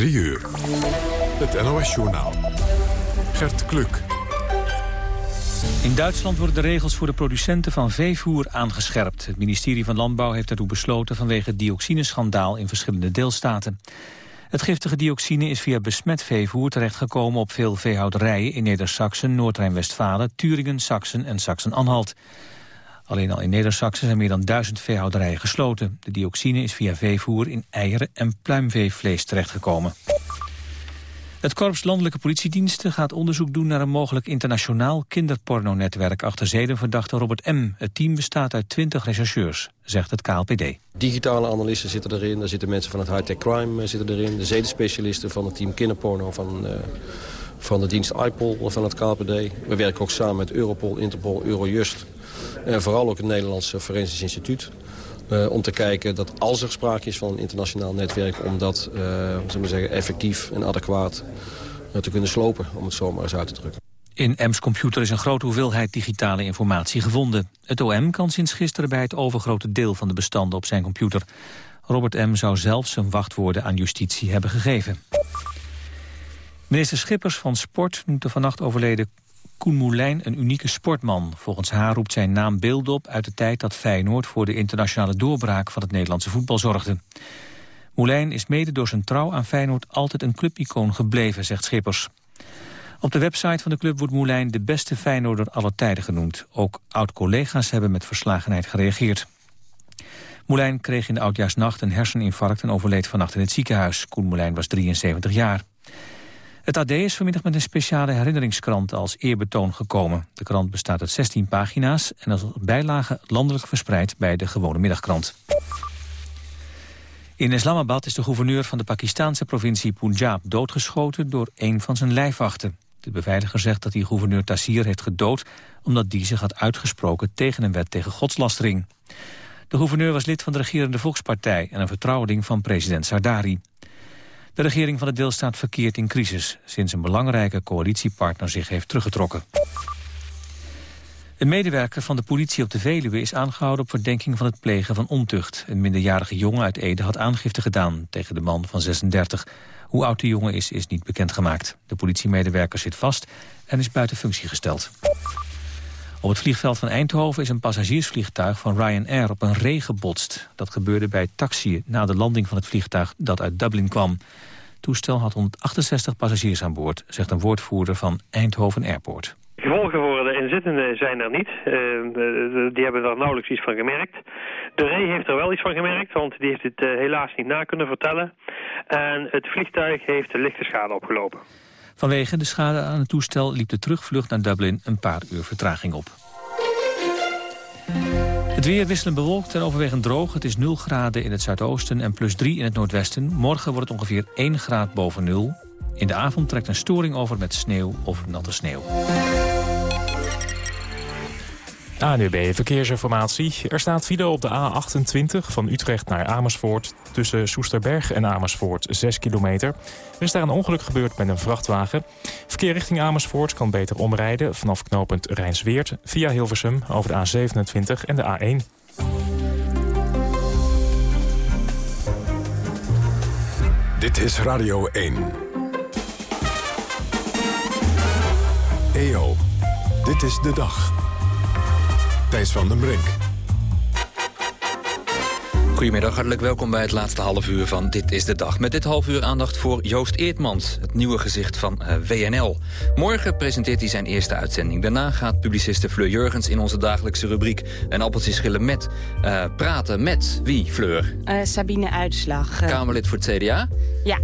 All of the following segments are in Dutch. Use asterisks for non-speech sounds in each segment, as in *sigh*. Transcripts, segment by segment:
3 uur. Het NOS-journaal. Gert Kluk. In Duitsland worden de regels voor de producenten van veevoer aangescherpt. Het ministerie van Landbouw heeft daartoe besloten vanwege het dioxineschandaal in verschillende deelstaten. Het giftige dioxine is via besmet veevoer terechtgekomen op veel veehouderijen in Neder-Saxen, Noord-Rijn-Westfalen, Turingen, Saxen en Saxen-Anhalt. Alleen al in Neder-Saxen zijn meer dan duizend veehouderijen gesloten. De dioxine is via veevoer in eieren en pluimveevlees terechtgekomen. Het Korps Landelijke Politiediensten gaat onderzoek doen naar een mogelijk internationaal kinderpornonetwerk achter zedenverdachte Robert M. Het team bestaat uit 20 rechercheurs, zegt het KLPD. Digitale analisten zitten erin, daar zitten mensen van het high-tech crime eh, zitten erin, de zedenspecialisten van het team kinderporno van, uh, van de dienst IPOL van het KLPD. We werken ook samen met Europol, Interpol, Eurojust vooral ook het Nederlandse Forensisch Instituut. Uh, om te kijken dat als er sprake is van een internationaal netwerk... om dat uh, we zeggen, effectief en adequaat te kunnen slopen, om het zo maar eens uit te drukken. In M's computer is een grote hoeveelheid digitale informatie gevonden. Het OM kan sinds gisteren bij het overgrote deel van de bestanden op zijn computer. Robert M. zou zelf zijn wachtwoorden aan justitie hebben gegeven. Minister Schippers van Sport noemt de vannacht overleden Koen Moulijn een unieke sportman. Volgens haar roept zijn naam beeld op uit de tijd dat Feyenoord... voor de internationale doorbraak van het Nederlandse voetbal zorgde. Moulijn is mede door zijn trouw aan Feyenoord altijd een clubicoon gebleven, zegt Schippers. Op de website van de club wordt Moulijn de beste Feyenoorder aller tijden genoemd. Ook oud-collega's hebben met verslagenheid gereageerd. Moulijn kreeg in de oudjaarsnacht een herseninfarct en overleed vannacht in het ziekenhuis. Koen Moulijn was 73 jaar. Het AD is vanmiddag met een speciale herinneringskrant als eerbetoon gekomen. De krant bestaat uit 16 pagina's en als bijlage landelijk verspreid bij de gewone middagkrant. In Islamabad is de gouverneur van de Pakistanse provincie Punjab doodgeschoten door een van zijn lijfwachten. De beveiliger zegt dat hij gouverneur Tassir heeft gedood omdat die zich had uitgesproken tegen een wet tegen godslastering. De gouverneur was lid van de regerende Volkspartij en een vertrouweling van president Sardari. De regering van de deelstaat verkeert in crisis... sinds een belangrijke coalitiepartner zich heeft teruggetrokken. Een medewerker van de politie op de Veluwe is aangehouden op verdenking van het plegen van ontucht. Een minderjarige jongen uit Ede had aangifte gedaan tegen de man van 36. Hoe oud de jongen is, is niet bekendgemaakt. De politiemedewerker zit vast en is buiten functie gesteld. Op het vliegveld van Eindhoven is een passagiersvliegtuig van Ryanair op een ree gebotst. Dat gebeurde bij taxiën na de landing van het vliegtuig dat uit Dublin kwam. Het toestel had 168 passagiers aan boord, zegt een woordvoerder van Eindhoven Airport. Gevolgen voor de inzittenden zijn er niet. Uh, die hebben er nauwelijks iets van gemerkt. De ree heeft er wel iets van gemerkt, want die heeft het uh, helaas niet na kunnen vertellen. En het vliegtuig heeft lichte schade opgelopen. Vanwege de schade aan het toestel liep de terugvlucht naar Dublin een paar uur vertraging op. Het weer wisselend bewolkt en overwegend droog. Het is 0 graden in het zuidoosten en plus 3 in het noordwesten. Morgen wordt het ongeveer 1 graad boven nul. In de avond trekt een storing over met sneeuw of natte sneeuw. ANUB Verkeersinformatie. Er staat file op de A28 van Utrecht naar Amersfoort... tussen Soesterberg en Amersfoort 6 kilometer. Er is daar een ongeluk gebeurd met een vrachtwagen. Verkeer richting Amersfoort kan beter omrijden... vanaf knooppunt Rijnsweert via Hilversum over de A27 en de A1. Dit is Radio 1. EO, dit is de dag. Thijs van den Brink. Goedemiddag, hartelijk welkom bij het laatste half uur van Dit is de Dag. Met dit half uur aandacht voor Joost Eertmans, het nieuwe gezicht van uh, WNL. Morgen presenteert hij zijn eerste uitzending. Daarna gaat publiciste Fleur Jurgens in onze dagelijkse rubriek... een appeltje schillen met, uh, praten met wie, Fleur? Uh, Sabine Uitslag. Kamerlid voor het CDA? Ja,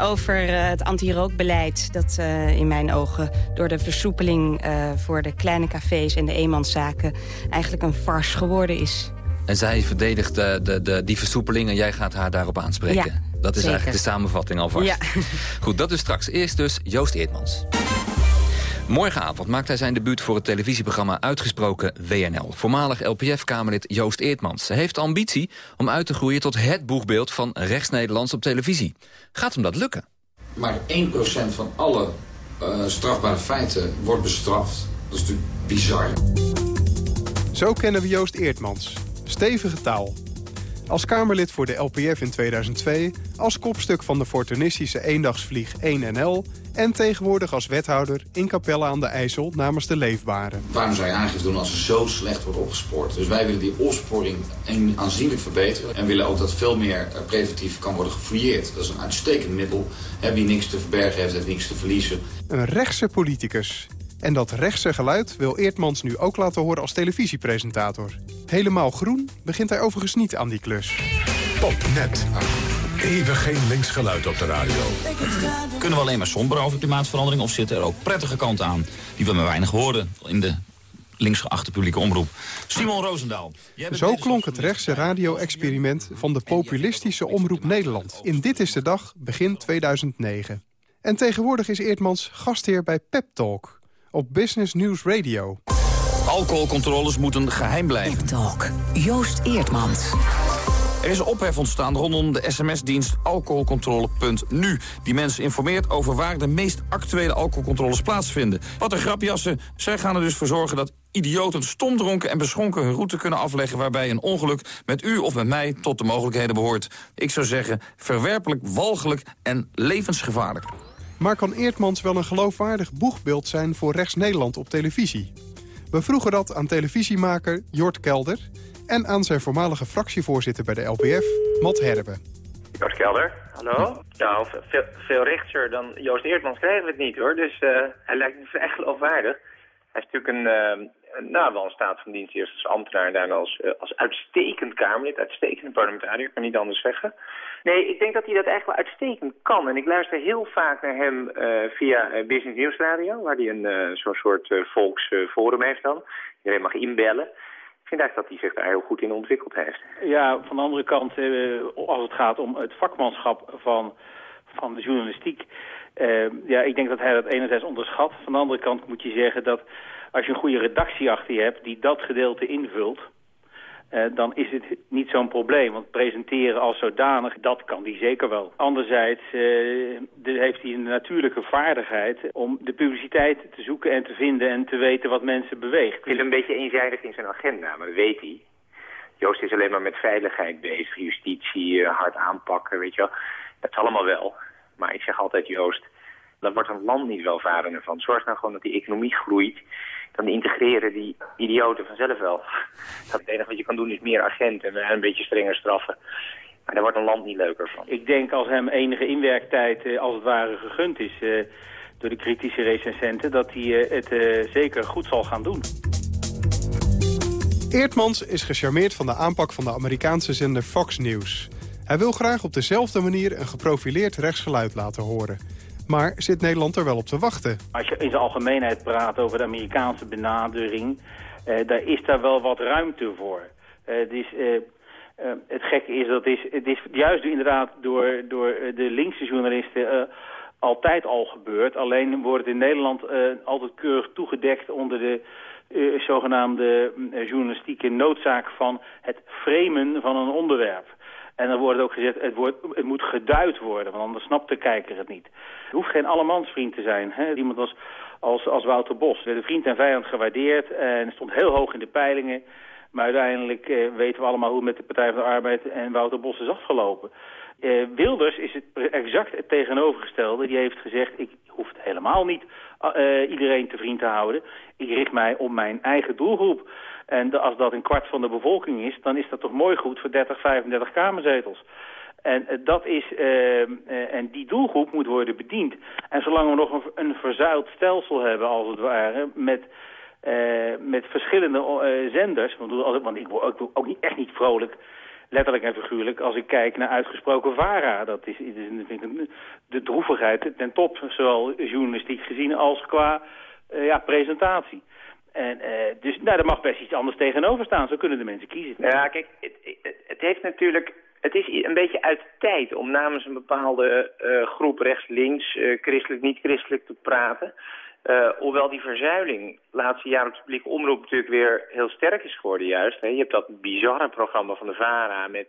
over het anti-rookbeleid dat in mijn ogen door de versoepeling voor de kleine cafés en de eenmanszaken eigenlijk een farce geworden is. En zij verdedigt de, de, de, die versoepeling en jij gaat haar daarop aanspreken. Ja, dat is zeker. eigenlijk de samenvatting alvast. Ja. *laughs* Goed, dat is straks. Eerst dus Joost Eertmans. Morgenavond maakt hij zijn debuut voor het televisieprogramma Uitgesproken WNL. Voormalig LPF-Kamerlid Joost Eertmans. Hij heeft ambitie om uit te groeien tot het boegbeeld van rechts-Nederlands op televisie. Gaat hem dat lukken? Maar 1% van alle uh, strafbare feiten wordt bestraft. Dat is natuurlijk bizar. Zo kennen we Joost Eertmans. Stevige taal. Als Kamerlid voor de LPF in 2002, als kopstuk van de fortunistische eendagsvlieg 1NL... en tegenwoordig als wethouder in Capelle aan de IJssel namens de Leefbaren. Waarom zou je aangifte doen als er zo slecht wordt opgespoord? Dus wij willen die opsporing aanzienlijk verbeteren... en willen ook dat veel meer eh, preventief kan worden gefouilleerd. Dat is een uitstekend middel. Wie niks te verbergen heeft, heeft niks te verliezen. Een rechtse politicus en dat rechtse geluid wil Eertmans nu ook laten horen als televisiepresentator. Helemaal groen begint hij overigens niet aan die klus. Popnet. Even geen linksgeluid op de radio. Kunnen we alleen maar somber over klimaatverandering... of zitten er ook prettige kanten aan die we maar weinig horen in de linksgeachte publieke omroep. Simon Roosendaal. Zo klonk het rechtse radio-experiment van de populistische Omroep Nederland. In Dit is de Dag, begin 2009. En tegenwoordig is Eertmans gastheer bij Pep Talk op Business News Radio. Alcoholcontroles moeten geheim blijven. Talk. Joost Eertmans. Er is ophef ontstaan rondom de sms-dienst alcoholcontrole.nu. Die mensen informeert over waar de meest actuele alcoholcontroles plaatsvinden. Wat een grapjassen. Zij gaan er dus voor zorgen dat idioten stomdronken en beschonken hun route kunnen afleggen... waarbij een ongeluk met u of met mij tot de mogelijkheden behoort. Ik zou zeggen, verwerpelijk, walgelijk en levensgevaarlijk. Maar kan Eertmans wel een geloofwaardig boegbeeld zijn voor rechts-Nederland op televisie? We vroegen dat aan televisiemaker Jort Kelder... en aan zijn voormalige fractievoorzitter bij de LPF, Matt Herbe. Jort Kelder, hallo. Nou, veel, rechtser dan Joost Eertmans krijgen we het niet, hoor. Dus uh, hij lijkt me *laughs* vrij geloofwaardig. Hij is natuurlijk een, uh, nou, wel een staat van dienst eerst als ambtenaar... en daarna als, uh, als uitstekend Kamerlid, uitstekend parlementariër, kan niet anders zeggen... Nee, ik denk dat hij dat eigenlijk wel uitstekend kan. En ik luister heel vaak naar hem uh, via uh, Business News Radio, waar hij een uh, zo'n soort volksforum heeft dan. Iedereen mag inbellen. Ik vind eigenlijk dat hij zich daar heel goed in ontwikkeld heeft. Ja, van de andere kant, als het gaat om het vakmanschap van, van de journalistiek... ja, ik denk dat hij dat enerzijds onderschat. Van de andere kant moet je zeggen dat als je een goede redactie achter je hebt... die dat gedeelte invult uh, dan is het niet zo'n probleem. Want presenteren als zodanig, dat kan die zeker wel. Anderzijds uh, heeft hij een natuurlijke vaardigheid om de publiciteit te zoeken en te vinden en te weten wat mensen beweegt. Het is een beetje eenzijdig in zijn agenda, maar weet hij. Joost is alleen maar met veiligheid bezig, justitie, uh, hard aanpakken, weet je wel. Dat is allemaal wel. Maar ik zeg altijd, Joost, dan wordt een land niet welvarender van. Zorg nou gewoon dat die economie groeit dan integreren die idioten vanzelf wel. *laughs* Dat het enige wat je kan doen is meer agenten en een beetje strenger straffen. Maar daar wordt een land niet leuker van. Ik denk als hem enige inwerktijd eh, als het ware gegund is uh, door de kritische recensenten... dat hij uh, het zeker goed zal gaan doen. Eertmans is gecharmeerd van de aanpak van de Amerikaanse zender Fox News. Hij wil graag op dezelfde manier een geprofileerd rechtsgeluid laten horen... Maar zit Nederland er wel op te wachten? Als je in zijn algemeenheid praat over de Amerikaanse benadering... Uh, daar is daar wel wat ruimte voor. Is, uh, het gekke is dat is, het is juist inderdaad door, door de linkse journalisten altijd al gebeurd. Alleen wordt het in Nederland altijd keurig toegedekt onder de zogenaamde journalistieke noodzaak van het framen van een onderwerp. En dan wordt ook gezegd, het, het moet geduid worden, want anders snapt de kijker het niet. Het hoeft geen allemansvriend te zijn. Hè? Iemand als, als, als Wouter Bos werd vriend en vijand gewaardeerd en stond heel hoog in de peilingen. Maar uiteindelijk eh, weten we allemaal hoe het met de Partij van de Arbeid en Wouter Bos is afgelopen. Uh, Wilders is het exact het tegenovergestelde. Die heeft gezegd, ik hoef helemaal niet uh, iedereen te vriend te houden. Ik richt mij op mijn eigen doelgroep. En als dat een kwart van de bevolking is, dan is dat toch mooi goed voor 30, 35 kamerzetels. En, uh, dat is, uh, en die doelgroep moet worden bediend. En zolang we nog een, een verzuild stelsel hebben, als het ware, met, met verschillende zenders... Want, want ik word ook, ook niet, echt niet vrolijk letterlijk en figuurlijk, als ik kijk naar uitgesproken VARA. Dat is, is de droevigheid ten top, zowel journalistiek gezien als qua ja, presentatie. En, uh, dus nou, er mag best iets anders tegenover staan. Zo kunnen de mensen kiezen. Ja, kijk, het, het heeft natuurlijk... Het is een beetje uit tijd om namens een bepaalde uh, groep rechts-links, uh, christelijk, niet-christelijk te praten. Hoewel die verzuiling laatste jaar op de publieke omroep natuurlijk weer heel sterk is geworden juist. Hè. Je hebt dat bizarre programma van de VARA met,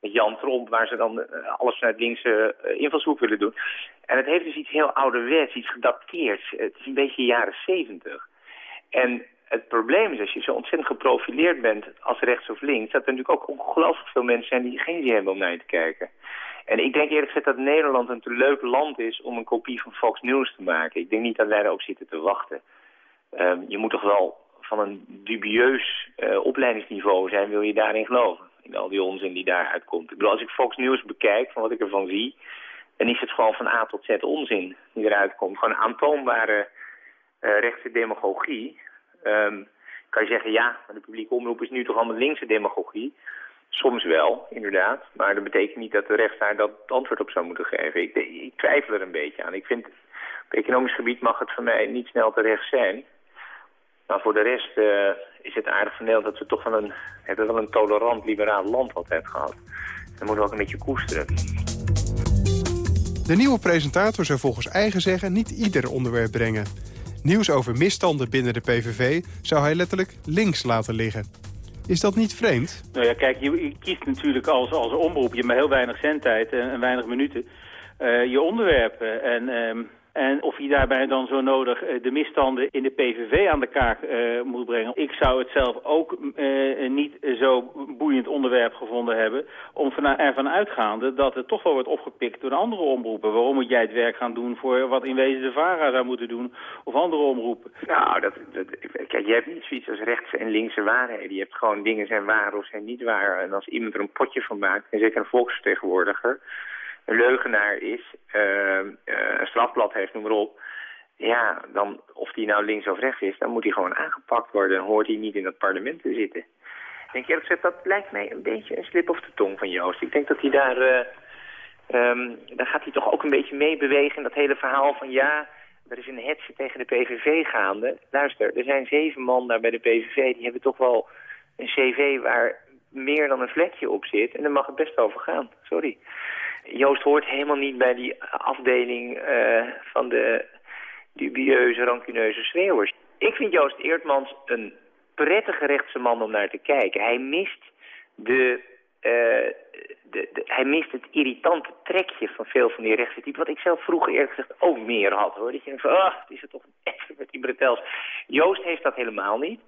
met Jan Tromp... waar ze dan alles vanuit linkse invalshoek willen doen. En het heeft dus iets heel ouderwets, iets gedateerd. Het is een beetje jaren zeventig. En het probleem is, als je zo ontzettend geprofileerd bent als rechts of links... dat er natuurlijk ook ongelooflijk veel mensen zijn die geen zin hebben om naar je te kijken. En ik denk eerlijk gezegd dat Nederland een te leuk land is om een kopie van Fox News te maken. Ik denk niet dat wij daarop zitten te wachten. Um, je moet toch wel van een dubieus uh, opleidingsniveau zijn, wil je daarin geloven. In al die onzin die daaruit komt. Ik bedoel, als ik Fox News bekijk, van wat ik ervan zie... dan is het gewoon van A tot Z onzin die eruit komt. Gewoon aantoonbare rechtse demagogie. Um, kan je zeggen, ja, maar de publieke omroep is nu toch allemaal linkse demagogie. Soms wel, inderdaad. Maar dat betekent niet dat de rechts daar dat antwoord op zou moeten geven. Ik, twijfel er een beetje aan. Ik vind, op economisch gebied mag het voor mij niet snel te rechts zijn. Maar voor de rest uh, is het aardig van dat we toch van een, wel een tolerant, liberaal land altijd gehad. Dat moeten we ook een beetje koesteren. De nieuwe presentator zou volgens eigen zeggen niet ieder onderwerp brengen. Nieuws over misstanden binnen de PVV zou hij letterlijk links laten liggen. Is dat niet vreemd? Nou ja, kijk, je, kiest natuurlijk als, als omroep, je maar heel weinig zendtijd en, weinig minuten, uh, je onderwerpen. En um, en of je daarbij dan zo nodig uh, de misstanden in de PVV aan de kaak uh, moet brengen. Ik zou het zelf ook uh, niet zo boeiend onderwerp gevonden hebben. Om van, ervan uitgaande dat het toch wel wordt opgepikt door de andere omroepen. Waarom moet jij het werk gaan doen voor wat in wezen de VARA zou moeten doen? Of andere omroepen? Nou, dat, dat, kijk, je hebt niet zoiets als rechtse en linkse waarheden. Je hebt gewoon dingen zijn waar of zijn niet waar. En als iemand er een potje van maakt, en zeker een volksvertegenwoordiger een leugenaar is, uh, een strafblad heeft, noem maar op... ja, dan, of die nou links of rechts is, dan moet hij gewoon aangepakt worden. Hoort hij niet in het parlement te zitten. Ik denk eerlijk gezegd, dat lijkt mij een beetje een slip of de tong van Joost. Ik denk dat hij daar... Uh, um, daar gaat hij toch ook een beetje mee bewegen in dat hele verhaal van... ja, er is een hetje tegen de PVV gaande. Luister, er zijn zeven man daar bij de PVV... die hebben toch wel een cv waar meer dan een vlekje op zit. En daar mag het best over gaan. Sorry. Joost hoort helemaal niet bij die afdeling uh, van de dubieuze, rancuneuze schreeuwers. Ik vind Joost Eertmans een prettige rechtse man om naar te kijken. Hij mist de... Uh, de, de, hij mist het irritante trekje van veel van die rechtse typen. Wat ik zelf vroeger eerlijk gezegd ook meer had. hoor. Dat je denkt van, ah, het is het toch even *laughs* met die bretels. Joost heeft dat helemaal niet.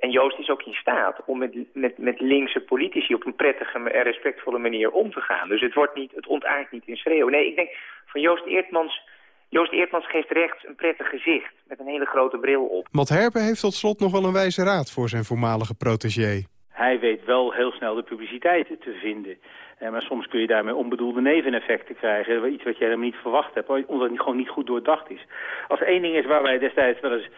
En Joost is ook in staat om met, met, met linkse politici op een prettige en respectvolle manier om te gaan. Dus het, wordt niet, het ontaart niet in schreeuwen. Nee, ik denk van Joost Eertmans... Joost Eertmans geeft rechts een prettig gezicht met een hele grote bril op. Matt Herpen heeft tot slot nog wel een wijze raad voor zijn voormalige protégé. Hij weet wel heel snel de publiciteit te vinden. Eh, maar soms kun je daarmee onbedoelde neveneffecten krijgen. Iets wat je helemaal niet verwacht hebt, omdat het gewoon niet goed doordacht is. Als één ding is waar wij destijds wel eens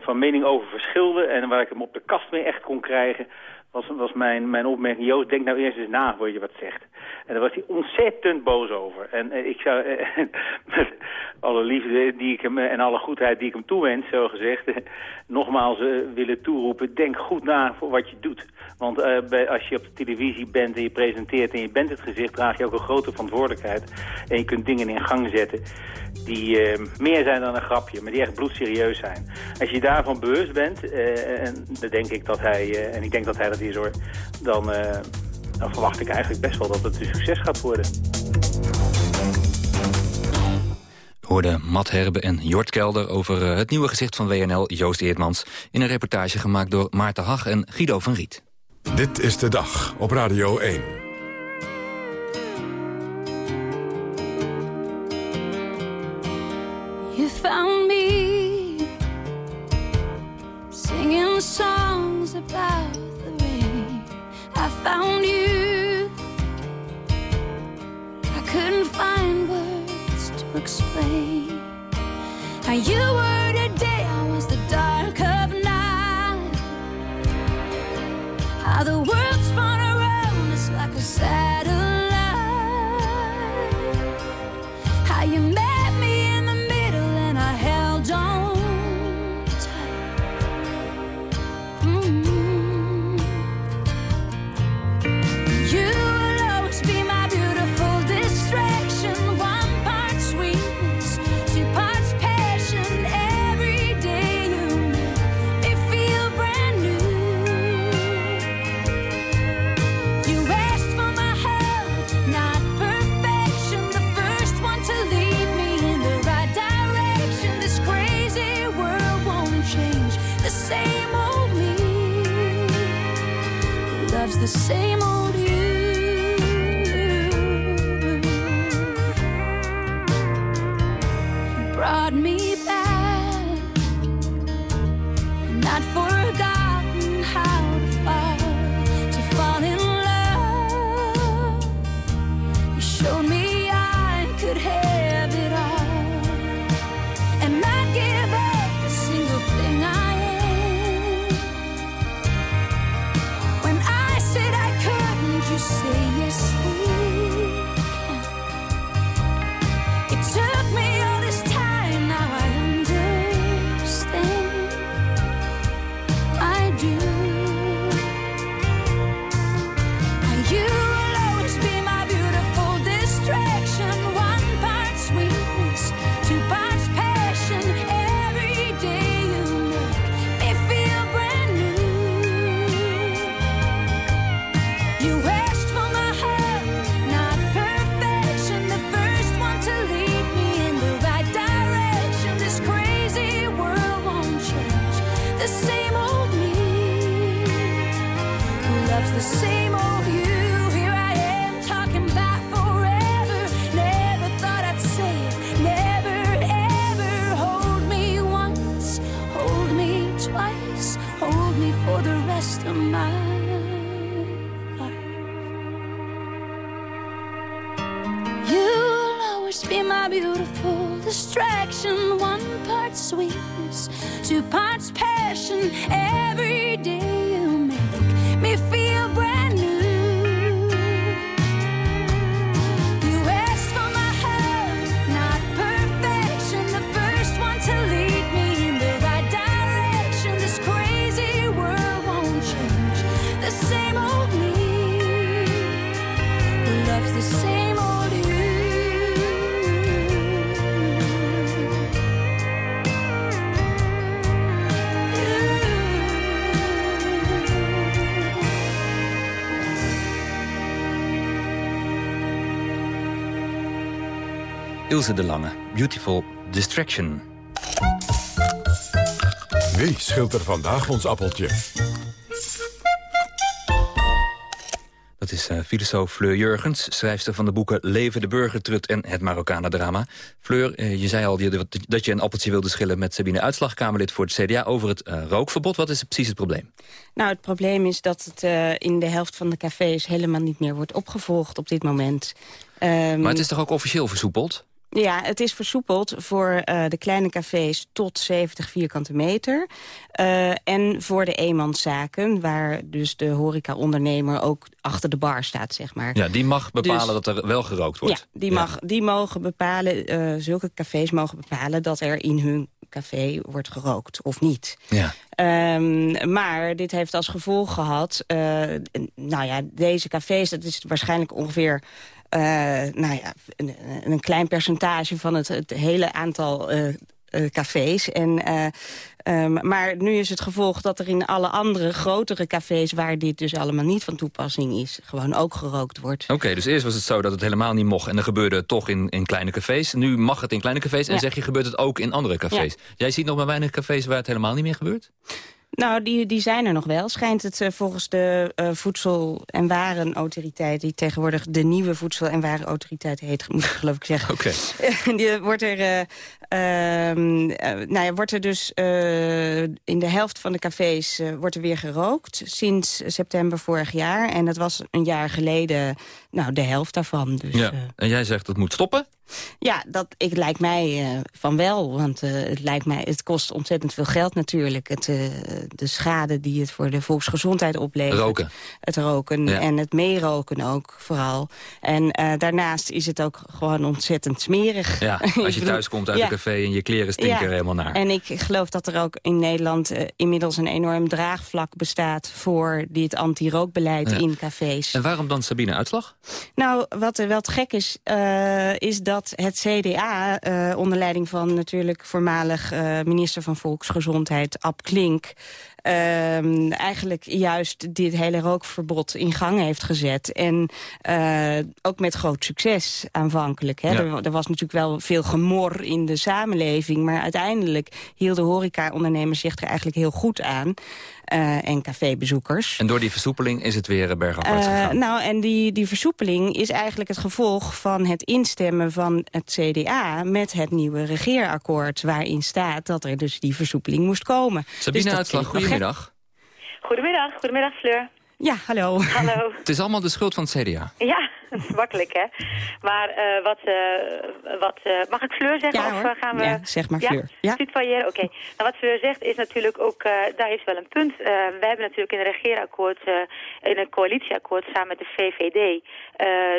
van mening over verschilden... en waar ik hem op de kast mee echt kon krijgen... was, was mijn, mijn opmerking... Joost, denk nou eerst eens na voor je wat zegt. En daar was hij ontzettend boos over. En uh, ik zou... Uh, *laughs* met alle liefde die ik hem, en alle goedheid die ik hem toewens, zo gezegd... *laughs* nogmaals willen toeroepen... denk goed na voor wat je doet. Want bij, als je op de televisie bent en je presenteert... en je bent het gezicht, draag je ook een grote verantwoordelijkheid. En je kunt dingen in gang zetten die meer zijn dan een grapje... maar die echt bloedserieus zijn. Als je daarvan bewust bent, uh, en dan denk ik dat hij, en ik denk dat hij dat is hoor, dan, dan verwacht ik eigenlijk best wel dat het een succes gaat worden. hoorde Matt Herbe en Jort Kelder over het nieuwe gezicht van WNL, Joost Eertmans... in een reportage gemaakt door Maarten Hag en Guido van Riet. Dit is de dag op Radio 1. You found me singing songs about the rain. I found you. I couldn't find words to explain how you were same old you. You brought me Ilse de Lange, Beautiful Distraction. Wie schilt er vandaag ons appeltje? Dat is eh, filosoof Fleur Jurgens, schrijfster van de boeken Leven de Burgertrut en Het Marokkanen-drama. Fleur, eh, je zei al die- dat je een appeltje wilde schillen met Sabine Uitslag, Kamerlid voor het CDA, over het eh, rookverbod. Wat is precies het probleem? Nou, het probleem is dat het eh, in de helft van de cafés helemaal niet meer wordt opgevolgd op dit moment. Ehm, Maar het is toch ook officieel versoepeld? Ja, het is versoepeld voor eh, de kleine cafés tot 70 vierkante meter. Eh, en voor de eenmanszaken, waar dus de horeca-ondernemer ook achter de bar staat, zeg maar. Ja, die mag bepalen Dus- dat er wel gerookt wordt. Ja, die, mag, die mogen bepalen, eh, zulke cafés mogen bepalen dat er in hun café wordt gerookt of niet. Ja. Ehm, maar dit heeft als gevolg gehad... eh, nou ja, deze cafés, dat is waarschijnlijk ongeveer... eh, nou ja, een, een klein percentage van het, het hele aantal eh, eh, cafés. En, eh, ehm, maar nu is het gevolg dat er in alle andere grotere cafés... waar dit dus allemaal niet van toepassing is... gewoon ook gerookt wordt. Oké, dus eerst was het zo dat het helemaal niet mocht... en dan gebeurde het toch in, in kleine cafés. Nu mag het in kleine cafés en Ja. zeg je gebeurt het ook in andere cafés. Jij ziet nog maar weinig cafés waar het helemaal niet meer gebeurt? Nou, die, die zijn er nog wel. Schijnt het eh, volgens de eh, Voedsel- en Warenautoriteit... die tegenwoordig de nieuwe Voedsel- en Warenautoriteit heet, *laughs* moet ik geloof ik zeggen. Oké. *laughs* die wordt er, eh, ehm, eh, nou ja, wordt er dus in de helft van de cafés wordt er weer gerookt. Sinds september vorig jaar. En dat was een jaar geleden nou, de helft daarvan. Dus, ja. En jij zegt dat moet stoppen? Ja, dat ik, lijkt mij eh, van wel. Want eh, het, lijkt mij, het kost ontzettend veel geld natuurlijk. Het, eh, de schade die het voor de volksgezondheid oplevert. Roken. Het roken Ja. en het meeroken ook vooral. En daarnaast is het ook gewoon ontzettend smerig. Ja, *laughs* als je bedoel, thuis komt uit ja. een café en je kleren stinken er helemaal naar. En ik geloof dat er ook in Nederland inmiddels een enorm draagvlak bestaat... voor dit anti-rookbeleid in cafés. En waarom dan Sabine Uitslag? Nou, wat er wel te gek is, is dat het CDA... eh, onder leiding van natuurlijk voormalig eh, minister van Volksgezondheid Ab Klink... ehm, eigenlijk juist dit hele rookverbod in gang heeft gezet. En eh, ook met groot succes aanvankelijk. Hè. Ja. Er, er was natuurlijk wel veel gemor in de samenleving... maar uiteindelijk hielden horeca-ondernemers zich er eigenlijk heel goed aan. eh, en cafébezoekers. En door die versoepeling is het weer eh, bergafwaarts gegaan. nou, en die, die versoepeling is eigenlijk het gevolg van het instemmen van het CDA... met het nieuwe regeerakkoord, waarin staat dat er dus die versoepeling moest komen. Sabine Dus Uitslag, goedemiddag. Goedemiddag, goedemiddag Fleur. Ja, hallo. Hallo. Het is allemaal de schuld van het CDA. Ja, *laughs* makkelijk hè. Maar eh, wat, eh, wat eh, mag ik Fleur zeggen? Ja, of gaan we... Ja, zeg maar Fleur. Ja. Tutoyeren? Oké. Nou, wat Fleur zegt is natuurlijk ook, daar heeft wel een punt. We hebben natuurlijk in een regeerakkoord, in een coalitieakkoord samen met de VVD,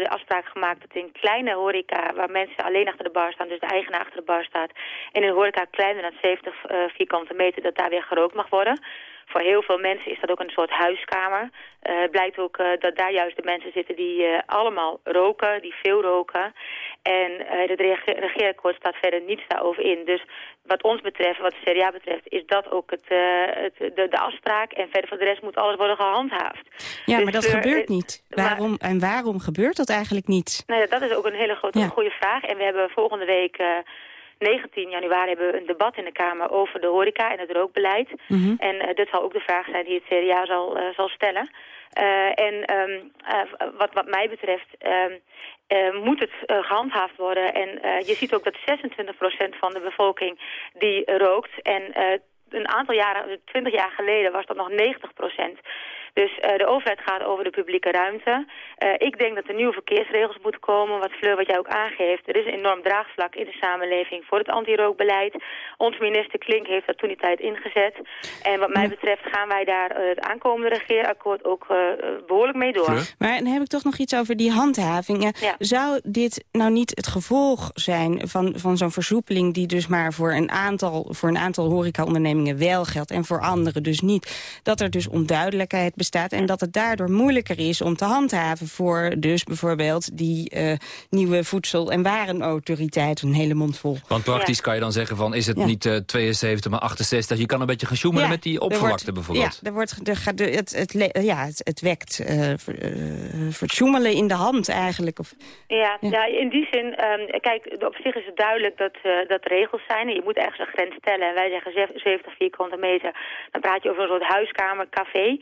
de afspraak gemaakt dat in kleine horeca, waar mensen alleen achter de bar staan, dus de eigenaar achter de bar staat, en in horeca kleiner dan 70 eh, vierkante meter, dat daar weer gerookt mag worden. Voor heel veel mensen is dat ook een soort huiskamer. Het blijkt ook dat daar juist de mensen zitten die allemaal roken, die veel roken. En eh het rege- regeerakkoord staat verder niets daarover in. Dus wat ons betreft, wat de CDA betreft, is dat ook het, eh, het, de, de afspraak. En verder voor de rest moet alles worden gehandhaafd. Ja, Dus maar dat Fleur, gebeurt eh, niet. maar- Waarom, en waarom gebeurt dat eigenlijk niet? Nou ja, dat is ook een hele grote, Ja. goede vraag. En we hebben volgende week, eh 19 januari, hebben we een debat in de Kamer over de horeca en het rookbeleid. Mhm. En eh, dit zal ook de vraag zijn die het CDA zal, eh, zal stellen. Eh, en eh, wat, wat mij betreft ehm, eh, moet het eh, gehandhaafd worden. En je ziet ook dat 26% van de bevolking die rookt. En een aantal jaren, 20 jaar geleden, was dat nog 90%. Dus eh, de overheid gaat over de publieke ruimte. Eh, ik denk dat er nieuwe verkeersregels moeten komen. Wat Fleur, wat jij ook aangeeft. Er is een enorm draagvlak in de samenleving voor het antirookbeleid. Onze minister Klink heeft dat toen die tijd ingezet. En wat mij betreft gaan wij daar eh, het aankomende regeerakkoord ook eh, eh, behoorlijk mee door. Maar dan heb ik toch nog iets over die handhavingen. Zou dit nou niet het gevolg zijn van, van zo'n versoepeling... die dus maar voor een aantal, voor een aantal horecaondernemingen wel geldt... en voor anderen dus niet? Dat er dus onduidelijkheid bestaat en dat het daardoor moeilijker is om te handhaven... voor dus bijvoorbeeld die eh, nieuwe voedsel- en warenautoriteit. Een hele mond vol. Want praktisch kan je dan zeggen van, is het Ja. niet eh, 72, maar 68? Je kan een beetje gaan sjoemelen Ja, met die er oppervlakte bijvoorbeeld. Ja, er wordt, er gaat, de- het, ja, het, het wekt eh ver- eh, versjoemelen in de hand eigenlijk. Of, Ja, ja. in die zin, ehm, kijk, op zich is het duidelijk dat, eh, dat er regels zijn. En je moet ergens een grens stellen. En wij zeggen zev- 70 vierkante meter. Dan praat je over een soort huiskamer, café.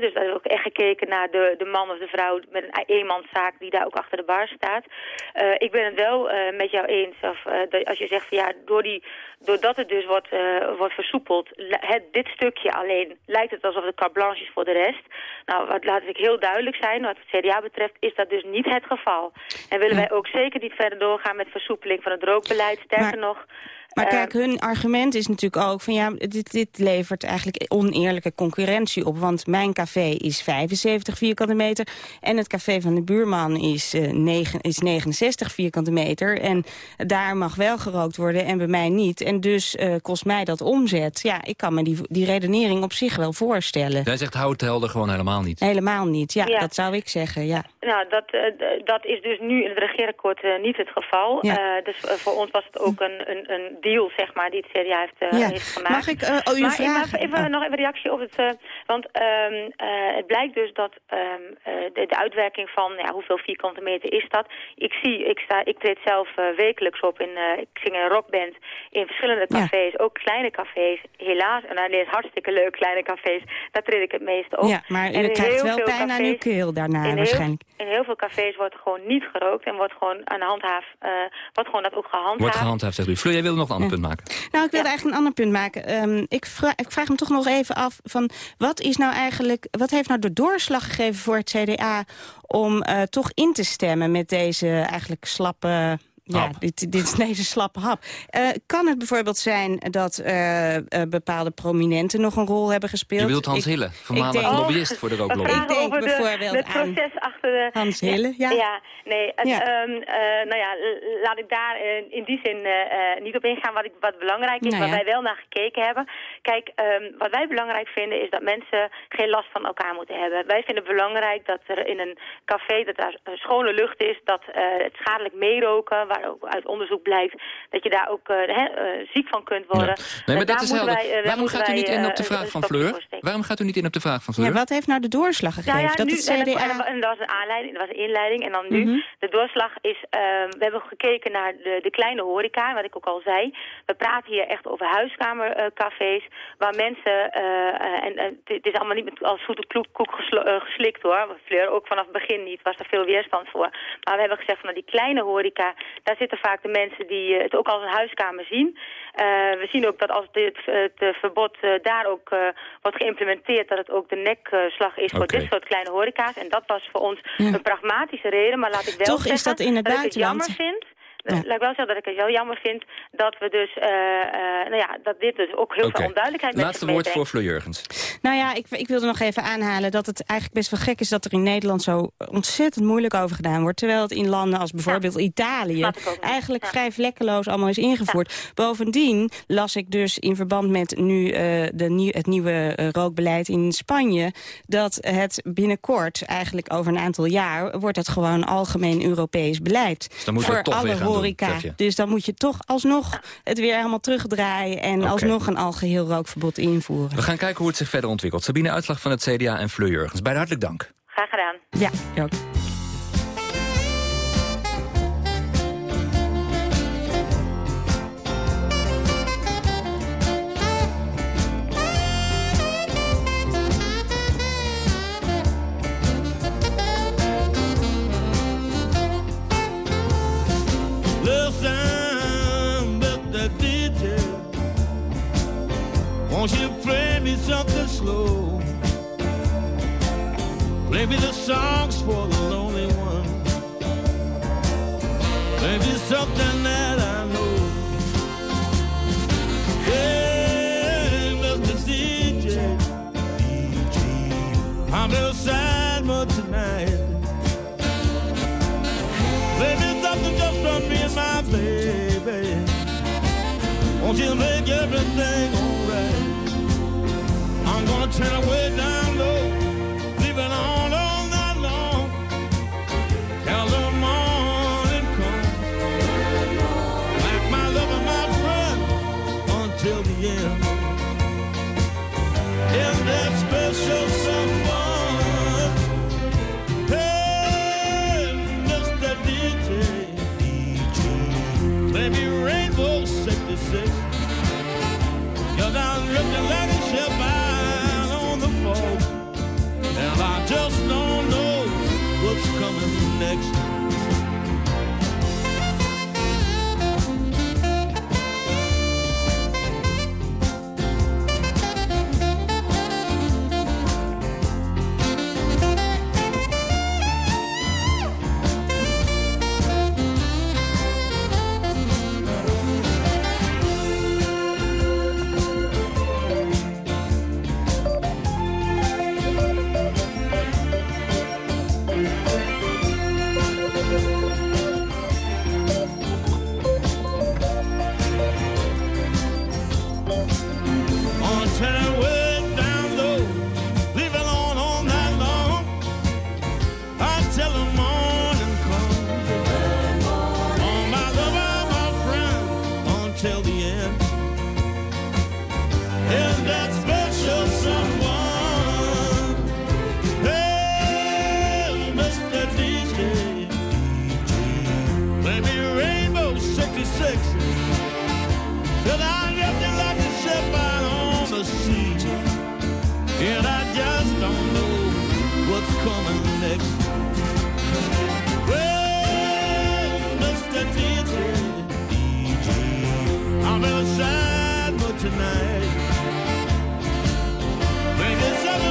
Dus daar is ook echt gekeken naar de, de man of de vrouw met een eenmanszaak die daar ook achter de bar staat. Eh, ik ben het wel eh, met jou eens. Of, eh, dat als je zegt van ja, door die, doordat het dus wordt, wordt versoepeld, het, dit stukje alleen, lijkt het alsof het carte blanche is voor de rest. Nou, wat, laat ik heel duidelijk zijn, wat het CDA betreft, is dat dus niet het geval. En willen wij ook zeker niet verder doorgaan met versoepeling van het rookbeleid. Sterker nog... Maar eh, kijk, hun argument is natuurlijk ook van ja, dit, dit levert eigenlijk oneerlijke concurrentie op. Want mijn café is 75 vierkante meter en het café van de buurman is, eh, negen, is 69 vierkante meter. En daar mag wel gerookt worden en bij mij niet. En dus eh, kost mij dat omzet. Ja, ik kan me die, die redenering op zich wel voorstellen. Jij zegt houd het helder gewoon helemaal niet. Helemaal niet, ja, Ja. dat zou ik zeggen, ja. Nou, dat, eh, dat is dus nu in het regeerakkoord eh, niet het geval. Ja. Eh, dus voor ons was het ook een, een, een deal, zeg maar, die het CDA heeft, Ja. heeft gemaakt. Mag ik, oh, u maar vragen? even, Oh. nog even een reactie op het... want ehm, eh, het blijkt dus dat ehm, eh, de, de uitwerking van ja, hoeveel vierkante meter is dat. Ik zie, ik, sta, ik treed zelf wekelijks op in... ik zing in een rockband in verschillende Ja. cafés, ook kleine cafés. Helaas, en dat is hartstikke leuk, kleine cafés. Daar treed ik het meeste op. Ja, maar u krijgt wel pijn aan uw keel daarna heel- waarschijnlijk. In heel veel cafés wordt gewoon niet gerookt en wordt gewoon aan de handhaaf, eh wordt gewoon dat ook gehandhaafd. Wordt gehandhaafd, zegt u. Fleur, jij wilde nog een ander punt maken. Nou, ik wilde eigenlijk een ander punt maken. Ehm, ik, vraag, ik vraag me toch nog even af van wat is nou eigenlijk, wat heeft nou de doorslag gegeven voor het CDA om eh, toch in te stemmen met deze eigenlijk slappe. Ja, dit, dit is deze slappe hap. Eh, kan het bijvoorbeeld zijn dat eh, eh, bepaalde prominenten nog een rol hebben gespeeld? Je bedoelt Hans Ik- Hille, voormalig denk- lobbyist voor de rooklobby. Ik denk over de- bijvoorbeeld het aan proces achter de... Hans Hille, ja. Ja, nee, het, Ja. ehm, eh, nou ja, laat ik daar in die zin niet op ingaan wat, ik, wat belangrijk is, Nou waar wij wel naar gekeken hebben. Kijk, ehm, wat wij belangrijk vinden is dat mensen geen last van elkaar moeten hebben. Wij vinden het belangrijk dat er in een café, dat daar schone lucht is, dat eh, het schadelijk meeroken, waar ook uit onderzoek blijkt dat je daar ook eh, hè, eh, ziek van kunt worden. Nee, maar Eh, dat daar is helder. wij, Waarom gaat u niet in op de vraag van Fleur? Waarom gaat u niet in op de vraag van Fleur? Ja, wat heeft nou de doorslag gegeven? Nou ja, dat het en, CDA... en, en dat was een aanleiding, dat was een inleiding. En dan nu, Mhm. de doorslag is, ehm, we hebben gekeken naar de, de kleine horeca, wat ik ook al zei. We praten hier echt over huiskamercafés, waar mensen, en, het is allemaal niet met als zoete koek geslikt hoor. Fleur ook vanaf het begin niet, was er veel weerstand voor. Maar we hebben gezegd van nou, die kleine horeca, daar zitten vaak de mensen die eh, het ook als een huiskamer zien. Eh, we zien ook dat als dit, het eh, verbod eh, daar ook wordt geïmplementeerd, dat het ook de nekslag is voor dit soort kleine horeca's. En dat was voor ons een pragmatische reden. Maar laat ik wel Toch is zeggen dat in het dat ik het jammer vind. Laat ik wel zeggen dat ik het wel jammer vind dat we dus, eh, eh, nou ja, dat dit dus ook heel veel onduidelijkheid met Laatste zich woord voor meebrengt. Fleur Jurgens. Nou ja, ik, ik wilde nog even aanhalen dat het eigenlijk best wel gek is... dat er in Nederland zo ontzettend moeilijk over gedaan wordt. Terwijl het in landen als bijvoorbeeld Italië... eigenlijk vrij vlekkeloos allemaal is ingevoerd. Bovendien las ik dus in verband met nu eh, de nieuw, het nieuwe rookbeleid in Spanje... dat het binnenkort, eigenlijk over een aantal jaar... wordt het gewoon algemeen Europees beleid. Dus dan moeten we voor alle horeca. dus dan moet je toch alsnog het weer helemaal terugdraaien... en alsnog een algeheel rookverbod invoeren. We gaan kijken hoe het zich verder ontwikkelt. Sabine Uitslag van het CDA en Fleur Jurgens. Beide hartelijk dank. Graag gedaan. Ja, ook. Listen, Mr. DJ, won't you play me something slow? Play me the songs for the lonely one. Maybe something that I know. Hey, Mr. DJ, DJ, I'm real sad Won't you make everything alright? I'm gonna turn away down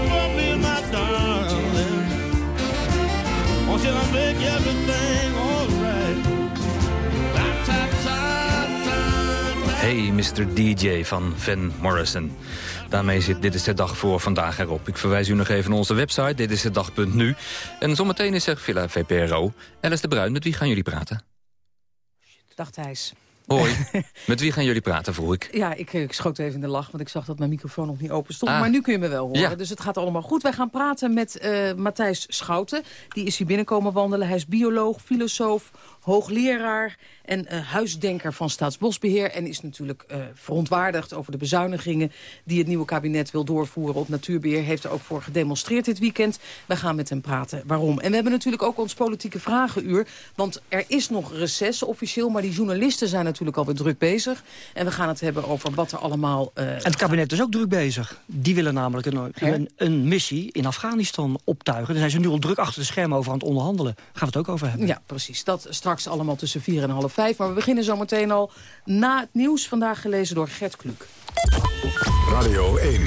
for me, my darling. You make everything alright. Hey, Mr. DJ van Van Morrison. Daarmee zit Dit is de Dag voor vandaag erop. Ik verwijs u nog even naar onze website, dit is de dag.nu. En zometeen is er Villa VPRO. Alice de Bruin, met wie gaan jullie praten? Dag Thijs. Hoi. *laughs* Met wie gaan jullie praten, vroeg ik. Ja, ik, ik schoot even in de lach, want ik zag dat mijn microfoon nog niet open stond. Ah. Maar nu kun je me wel horen, Ja. dus het gaat allemaal goed. Wij gaan praten met eh, Matthijs Schouten. Die is hier binnenkomen wandelen. Hij is bioloog, filosoof, hoogleraar en eh, huisdenker van Staatsbosbeheer. En is natuurlijk eh, verontwaardigd over de bezuinigingen... die het nieuwe kabinet wil doorvoeren op natuurbeheer. Heeft er ook voor gedemonstreerd dit weekend. Wij gaan met hem praten waarom. En we hebben natuurlijk ook ons politieke vragenuur. Want er is nog reces officieel, maar die journalisten zijn natuurlijk alweer druk bezig. En we gaan het hebben over wat er allemaal... eh, En het kabinet is ook druk bezig. Die willen namelijk een, een, een missie in Afghanistan optuigen. Daar zijn ze nu al druk achter de schermen over aan het onderhandelen. Daar gaan we het ook over hebben. Ja, precies. Dat straks allemaal tussen vier en half vijf. Maar we beginnen zo meteen al na het nieuws. Vandaag gelezen door Gert Kluk. Radio 1.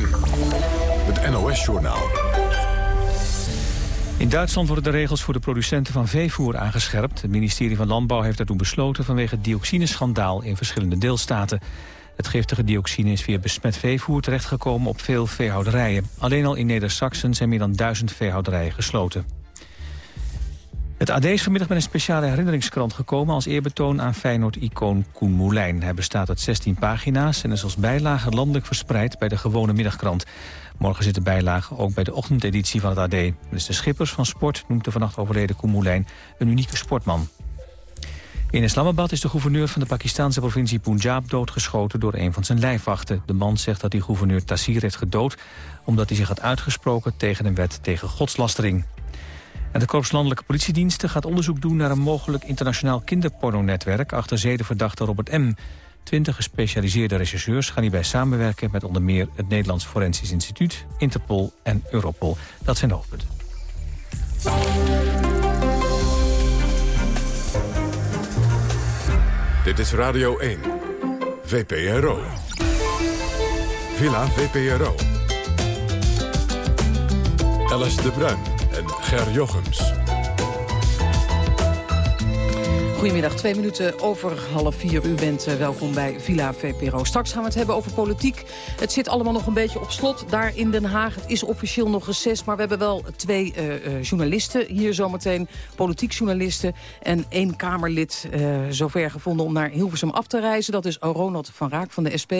Het NOS-journaal. In Duitsland worden de regels voor de producenten van veevoer aangescherpt. Het ministerie van Landbouw heeft daartoe besloten vanwege het dioxineschandaal in verschillende deelstaten. Het giftige dioxine is via besmet veevoer terechtgekomen op veel veehouderijen. Alleen al in Neder-Saxen zijn meer dan duizend veehouderijen gesloten. Het AD is vanmiddag met een speciale herinneringskrant gekomen... als eerbetoon aan Feyenoord-icoon Koen Moulijn. Hij bestaat uit 16 pagina's en is als bijlage landelijk verspreid... bij de gewone middagkrant. Morgen zit de bijlage ook bij de ochtendeditie van het AD. Minister Schippers van Sport noemt de vannacht overleden Koen Moulijn... een unieke sportman. In Islamabad is de gouverneur van de Pakistanse provincie Punjab doodgeschoten door een van zijn lijfwachten. De man zegt dat hij gouverneur Tassir heeft gedood omdat hij zich had uitgesproken tegen een wet tegen godslastering. En de Korps Landelijke Politiediensten gaat onderzoek doen naar een mogelijk internationaal kinderpornonetwerk achter zedenverdachte Robert M. Twintig gespecialiseerde rechercheurs gaan hierbij samenwerken met onder meer het Nederlands Forensisch Instituut, Interpol en Europol. Dat zijn de hoofdpunten. Dit is Radio 1. VPRO. Villa VPRO. Alice de Bruin en Ger Jochems. Goedemiddag, twee minuten over half vier. U bent eh, welkom bij Villa VPRO. Straks gaan we het hebben over politiek. Het zit allemaal nog een beetje op slot daar in Den Haag. Het is officieel nog reces, maar we hebben wel twee eh, eh, journalisten hier zometeen. Politiek journalisten en één Kamerlid zover gevonden om naar Hilversum af te reizen. Dat is Ronald van Raak van de SP.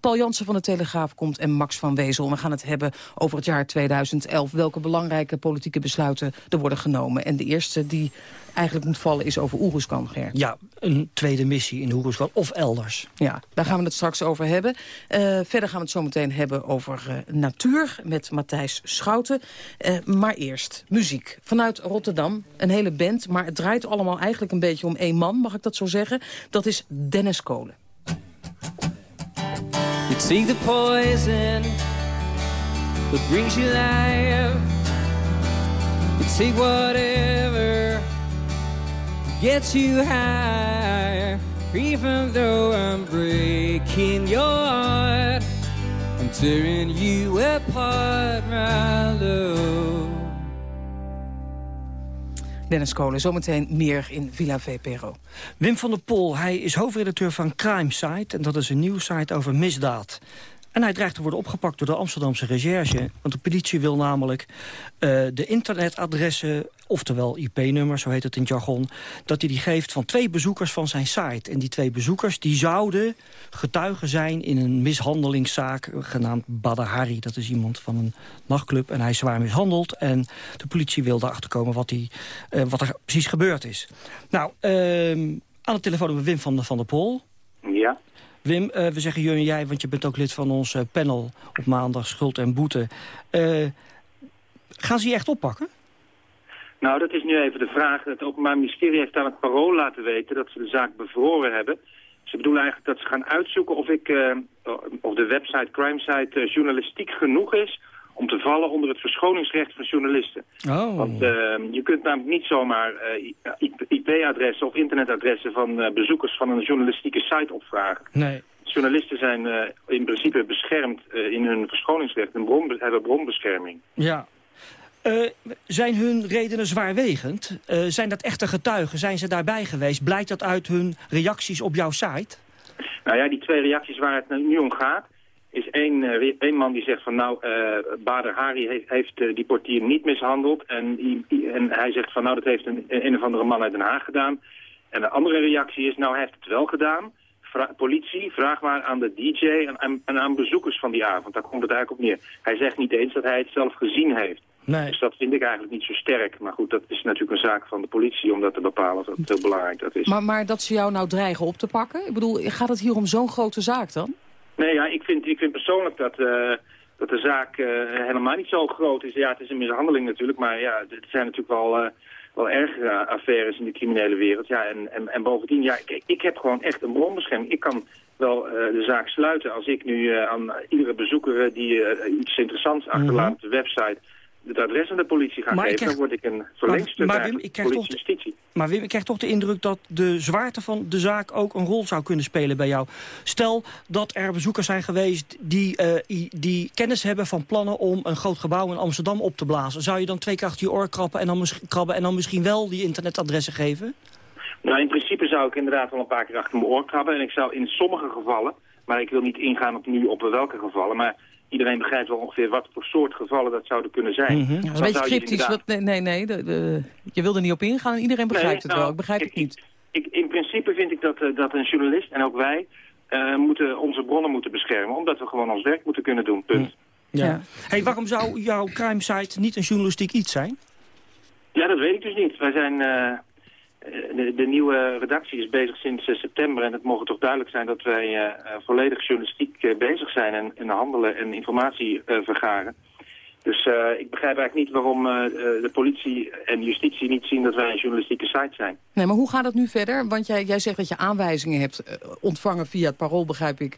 Paul Jansen van de Telegraaf komt en Max van Wezel. We gaan het hebben over het jaar 2011. Welke belangrijke politieke besluiten er worden genomen. En de eerste die eigenlijk moet vallen is over Oeruzkan, Ja, een tweede missie in Oeruzkan of elders. Ja, daar gaan we het straks over hebben. Eh, verder gaan we het zo meteen hebben over eh, natuur met Matthijs Schouten. Eh, maar eerst muziek. Vanuit Rotterdam, een hele band. Maar het draait allemaal eigenlijk een beetje om één man, mag ik dat zo zeggen. Dat is Dennis Kolen. You take the poison that brings you life. You take whatever gets you higher. Even though I'm breaking your heart, I'm tearing you apart, my love. Dennis Kolen, zometeen meer in Villa VPRO. Wim van der Pol, hij is hoofdredacteur van Crime Site. En dat is een nieuwssite over misdaad. En hij dreigt te worden opgepakt door de Amsterdamse recherche. Want de politie wil namelijk eh, de internetadressen, oftewel IP-nummers, zo heet het in jargon... dat hij die geeft van twee bezoekers van zijn site. En die twee bezoekers die zouden getuigen zijn in een mishandelingszaak... genaamd Badr Hari. Dat is iemand van een nachtclub en hij is zwaar mishandeld. En de politie wil erachter komen wat, die, eh, wat er precies gebeurd is. Nou, ehm, aan de telefoon hebben we Wim van, van der Pol. Ja. Wim, eh, we zeggen je en jij, want je bent ook lid van ons eh, panel op maandag Schuld en Boete. Eh, gaan ze je echt oppakken? Nou, dat is nu even de vraag. Het Openbaar Ministerie heeft aan het parool laten weten dat ze de zaak bevroren hebben. Ze bedoelen eigenlijk dat ze gaan uitzoeken of, ik, of de website, crimesite, journalistiek genoeg is om te vallen onder het verschoningsrecht van journalisten. Oh. Want eh, je kunt namelijk niet zomaar eh, IP-adressen of internetadressen van eh, bezoekers van een journalistieke site opvragen. Nee. Journalisten zijn eh, in principe beschermd in hun verschoningsrecht en bron, hebben bronbescherming. Ja. Zijn hun redenen zwaarwegend? Zijn dat echte getuigen? Zijn ze daarbij geweest? Blijkt dat uit hun reacties op jouw site? Nou ja, die twee reacties waar het nu om gaat... is één, eh, één man die zegt van nou, eh Bader Hari heeft, heeft eh, die portier niet mishandeld. En, en hij zegt van nou, dat heeft een, een of andere man uit Den Haag gedaan. En de andere reactie is nou, hij heeft het wel gedaan. vra- politie, vraag maar aan de DJ en, aan- en aan bezoekers van die avond. Daar komt het eigenlijk op neer. Hij zegt niet eens dat hij het zelf gezien heeft. Nee. Dus dat vind ik eigenlijk niet zo sterk. Maar goed, dat is natuurlijk een zaak van de politie om dat te bepalen. Dat heel belangrijk dat is. Maar, maar dat ze jou nou dreigen op te pakken? Ik bedoel, gaat het hier om zo'n grote zaak dan? Nee, ja, ik vind, ik vind persoonlijk dat, eh, dat de zaak eh, helemaal niet zo groot is. Ja, het is een mishandeling natuurlijk, maar ja, er zijn natuurlijk wel, eh, wel ergere affaires in de criminele wereld. Ja, en, en, en bovendien, ja, ik, ik heb gewoon echt een bronbescherming. Ik kan wel de zaak sluiten als ik nu aan iedere bezoeker die iets interessants achterlaat op de website het adres aan de politie ga Maar geven, krijg- dan word ik een verlengstuk maar Wim, eigenlijk, ik krijg toch justitie. Maar Wim, ik krijg toch de indruk dat de zwaarte van de zaak ook een rol zou kunnen spelen bij jou. Stel dat er bezoekers zijn geweest die, eh, die kennis hebben van plannen om een groot gebouw in Amsterdam op te blazen. Zou je dan twee keer achter je oor krabben en dan, krabben en dan misschien wel die internetadressen geven? Nou, in principe zou ik inderdaad wel een paar keer achter mijn oor krabben. En ik zou in sommige gevallen, maar ik wil niet ingaan op nu op welke gevallen, maar iedereen begrijpt wel ongeveer wat voor soort gevallen dat zouden kunnen zijn. Dat is een beetje cryptisch. inderdaad- Wat, nee, nee, nee de, de- je wil er niet op ingaan en iedereen begrijpt Nee, het nou, wel. Ik begrijp het niet. Ik, in principe vind ik dat, eh, dat een journalist en ook wij eh, moeten onze bronnen moeten beschermen, omdat we gewoon ons werk moeten kunnen doen. Punt. Ja. Hey, waarom zou jouw crime site niet een journalistiek iets zijn? Ja, dat weet ik dus niet. Wij zijn, eh, de, de nieuwe redactie is bezig sinds eh, september en het mogen toch duidelijk zijn dat wij eh, eh, volledig journalistiek bezig zijn en, en handelen en informatie vergaren. Dus ik begrijp eigenlijk niet waarom de politie en justitie niet zien dat wij een journalistieke site zijn. Nee, maar hoe gaat het nu verder? Want jij, jij zegt dat je aanwijzingen hebt ontvangen via het parool, begrijp ik,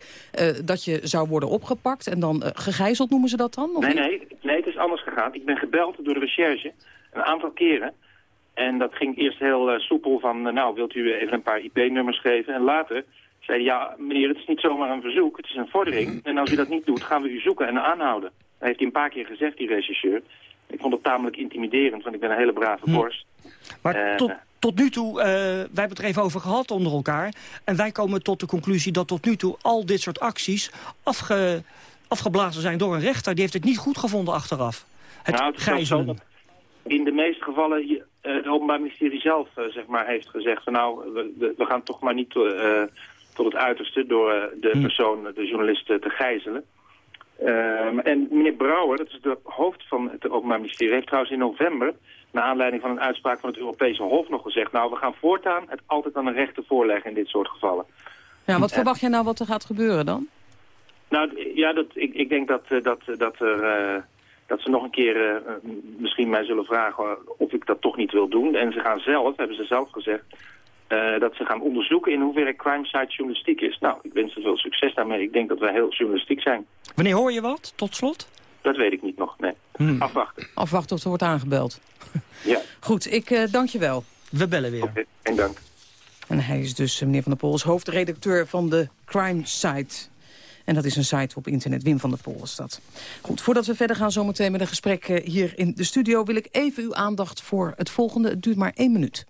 dat je zou worden opgepakt en dan gegijzeld noemen ze dat dan? Of Nee, niet? nee, nee, het is anders gegaan. Ik ben gebeld door de recherche een aantal keren. En dat ging eerst heel eh, soepel van, eh, nou, wilt u even een paar IP-nummers geven? En later zei hij, ja, meneer, het is niet zomaar een verzoek, het is een vordering. En als u dat niet doet, gaan we u zoeken en aanhouden. Dat heeft hij een paar keer gezegd, die rechercheur. Ik vond het tamelijk intimiderend, want ik ben een hele brave borst. Maar Eh, tot, tot nu toe, wij hebben het er even over gehad onder elkaar. En wij komen tot de conclusie dat tot nu toe al dit soort acties afge, afgeblazen zijn door een rechter. Die heeft het niet goed gevonden achteraf. Het nou, het gijzelen. in de meeste gevallen het Openbaar Ministerie zelf eh, zeg maar, heeft gezegd... van nou, we, we- gaan toch maar niet eh, tot het uiterste door eh, de persoon, de journalist, eh, te gijzelen. Ehm, en meneer Brouwer, dat is de hoofd van het Openbaar Ministerie... heeft trouwens in november, naar aanleiding van een uitspraak van het Europese Hof nog gezegd... nou, we gaan voortaan het altijd aan een rechter voorleggen in dit soort gevallen. Ja, wat Eh, verwacht jij nou wat er gaat gebeuren dan? Nou, ja, dat, ik, ik denk dat, eh, dat, dat, er, eh, dat ze nog een keer eh, eh, misschien mij zullen vragen of ik dat toch niet wil doen. En ze gaan zelf, hebben ze zelf gezegd, eh, dat ze gaan onderzoeken in hoeverre crime site journalistiek is. Nou, ik wens ze veel succes daarmee. Ik denk dat wij heel journalistiek zijn. Wanneer hoor je wat, tot slot? Dat weet ik niet nog, nee. Hmm. Afwachten. Afwachten of er wordt aangebeld. *laughs* Ja, Goed, ik eh, dank je wel. We bellen weer. en dank. En hij is dus, meneer Van der Poel, is hoofdredacteur van de Crime Site. En dat is een site op internet. Wim van der dat. Goed, voordat we verder gaan zometeen met een gesprek eh, hier in de studio... wil ik even uw aandacht voor het volgende. Het duurt maar één minuut.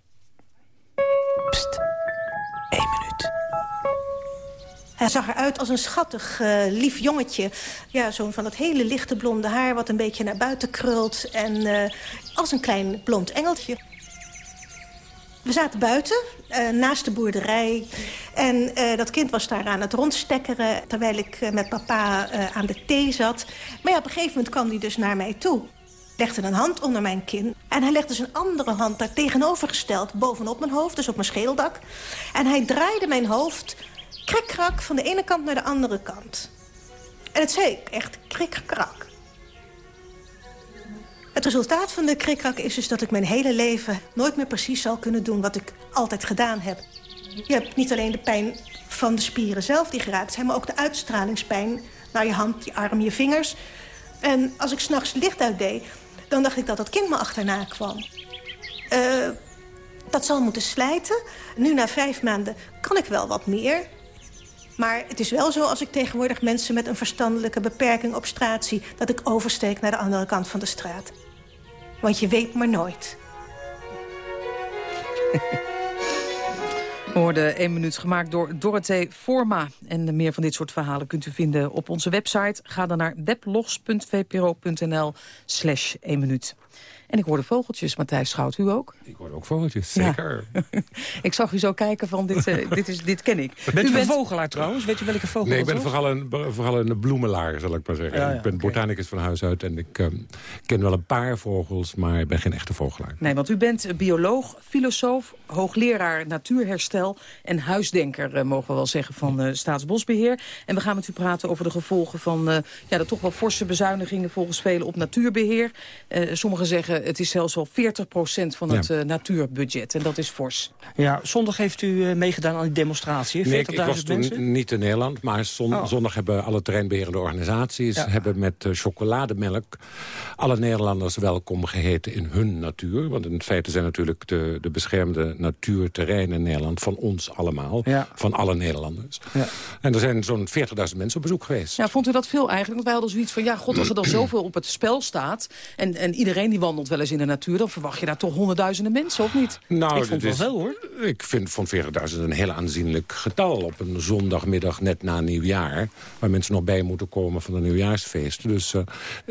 Hij zag eruit als een schattig, eh, lief jongetje. Ja, zo'n van dat hele lichte blonde haar wat een beetje naar buiten krult. En eh, als een klein blond engeltje. We zaten buiten, eh, naast de boerderij. En eh, dat kind was daar aan het rondstekkeren... terwijl ik eh, met papa aan de thee zat. Maar ja, op een gegeven moment kwam hij dus naar mij toe. Legde een hand onder mijn kin. En hij legde zijn andere hand daar tegenovergesteld... bovenop mijn hoofd, dus op mijn schedeldak. En hij draaide mijn hoofd krikkrak van de ene kant naar de andere kant. En het zei ik, echt krikkrak. Het resultaat van de krikkrak is dus dat ik mijn hele leven... nooit meer precies zal kunnen doen wat ik altijd gedaan heb. Je hebt niet alleen de pijn van de spieren zelf die geraakt zijn... maar ook de uitstralingspijn naar je hand, je arm, je vingers. En als ik s'nachts licht uitdeed, dan dacht ik dat dat kind me achterna kwam. Eh, dat zal moeten slijten. Nu na vijf maanden kan ik wel wat meer. Maar het is wel zo als ik tegenwoordig mensen met een verstandelijke beperking op straat zie... dat ik oversteek naar de andere kant van de straat. Want je weet maar nooit. We hoorden 1 minuut gemaakt door Dorothee Forma. En meer van dit soort verhalen kunt u vinden op onze website. Ga dan naar weblogs.vpro.nl slash 1 minuut. En ik hoorde vogeltjes, Matthijs Schout. U ook? Ik hoorde ook vogeltjes, Ja. zeker. *laughs* ik zag u zo kijken van, dit, eh, dit, is, dit ken ik. Bent u u een vogelaar trouwens? Weet u welke vogel Nee, ik ben vooral een, vooral een bloemelaar, zal ik maar zeggen. Ja, ja, ik ben botanicus van huis uit en ik ehm, ken wel een paar vogels, maar ik ben geen echte vogelaar. Nee, want u bent bioloog, filosoof, hoogleraar natuurherstel... en huisdenker, eh, mogen we wel zeggen, van eh, Staatsbosbeheer. En we gaan met u praten over de gevolgen van eh, ja, de toch wel forse bezuinigingen... volgens velen op natuurbeheer. Eh, sommigen zeggen het is zelfs wel 40% van het Ja. eh, natuurbudget. En dat is fors. Ja, zondag heeft u eh, meegedaan aan die demonstratie. 40.000 Nee, ik, ik was toen mensen. niet in Nederland, maar zon- Oh. zondag hebben alle terreinbeherende organisaties... Ja. hebben met eh, chocolademelk alle Nederlanders welkom geheten in hun natuur. Want in feite zijn natuurlijk de, de beschermde natuurterreinen in Nederland... van ons allemaal, Ja. van alle Nederlanders. Ja. En er zijn zo'n 40.000 mensen op bezoek geweest. Ja, vond u dat veel eigenlijk? Want wij hadden zoiets van, ja, god, als er dan *clears throat* zoveel op het spel staat... en, en iedereen die wandelt wel eens in de natuur... dan verwacht je daar toch honderdduizenden mensen, of niet? Nou, ik vond dit het wel veel, hoor. Ik vind van 40.000 een heel aanzienlijk getal op een zondagmiddag net na nieuwjaar. Waar mensen nog bij moeten komen van de nieuwjaarsfeest. Dus eh,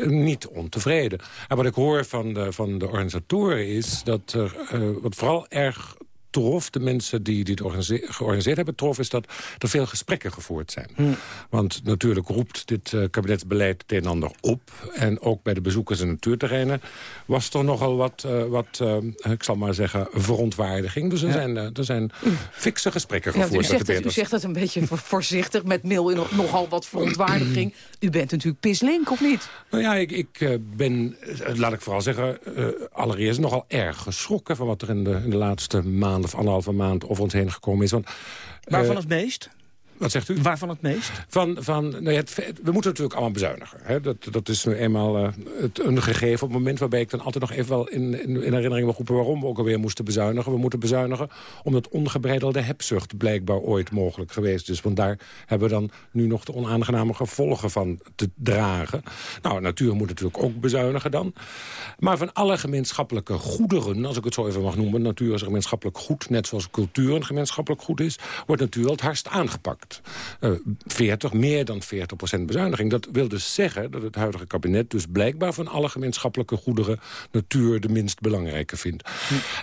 niet ontevreden. En wat ik hoor van de, van de organisatoren is dat er, eh, wat vooral erg trof, de mensen die, organise- georganiseerd hebben trof... is dat er veel gesprekken gevoerd zijn. Want natuurlijk roept dit eh, kabinetsbeleid het een en ander op. En ook bij de bezoekers in natuurterreinen was er nogal wat, eh, wat eh, ik zal maar zeggen, verontwaardiging. Dus er Ja. zijn, er zijn fikse gesprekken Ja, gevoerd u, zegt het, u zegt het een beetje voor- voorzichtig, met mail in nog- nogal wat verontwaardiging. U bent natuurlijk pislink, of niet? Nou ja, ik, ik ben, laat ik vooral zeggen, allereerst nogal erg geschrokken... van wat er in de, in de laatste maand of anderhalve maand over ons heen gekomen is. Want, Waarvan eh, het meest? Wat zegt u? Waarvan het meest? Van, van, nou ja, het, we moeten natuurlijk allemaal bezuinigen. Hè? Dat, dat is nu eenmaal eh, het, een gegeven op het moment... waarbij ik dan altijd nog even wel in, in, in herinnering wil roepen... waarom we ook alweer moesten bezuinigen. We moeten bezuinigen omdat ongebreidelde hebzucht blijkbaar ooit mogelijk geweest is. Want daar hebben we dan nu nog de onaangename gevolgen van te dragen. Nou, natuur moet natuurlijk ook bezuinigen dan. Maar van alle gemeenschappelijke goederen, als ik het zo even mag noemen... natuur is een gemeenschappelijk goed, net zoals cultuur een gemeenschappelijk goed is... wordt natuur het hardst aangepakt. Eh 40, meer dan 40 procent bezuiniging. Dat wil dus zeggen dat het huidige kabinet dus blijkbaar... van alle gemeenschappelijke goederen natuur de minst belangrijke vindt.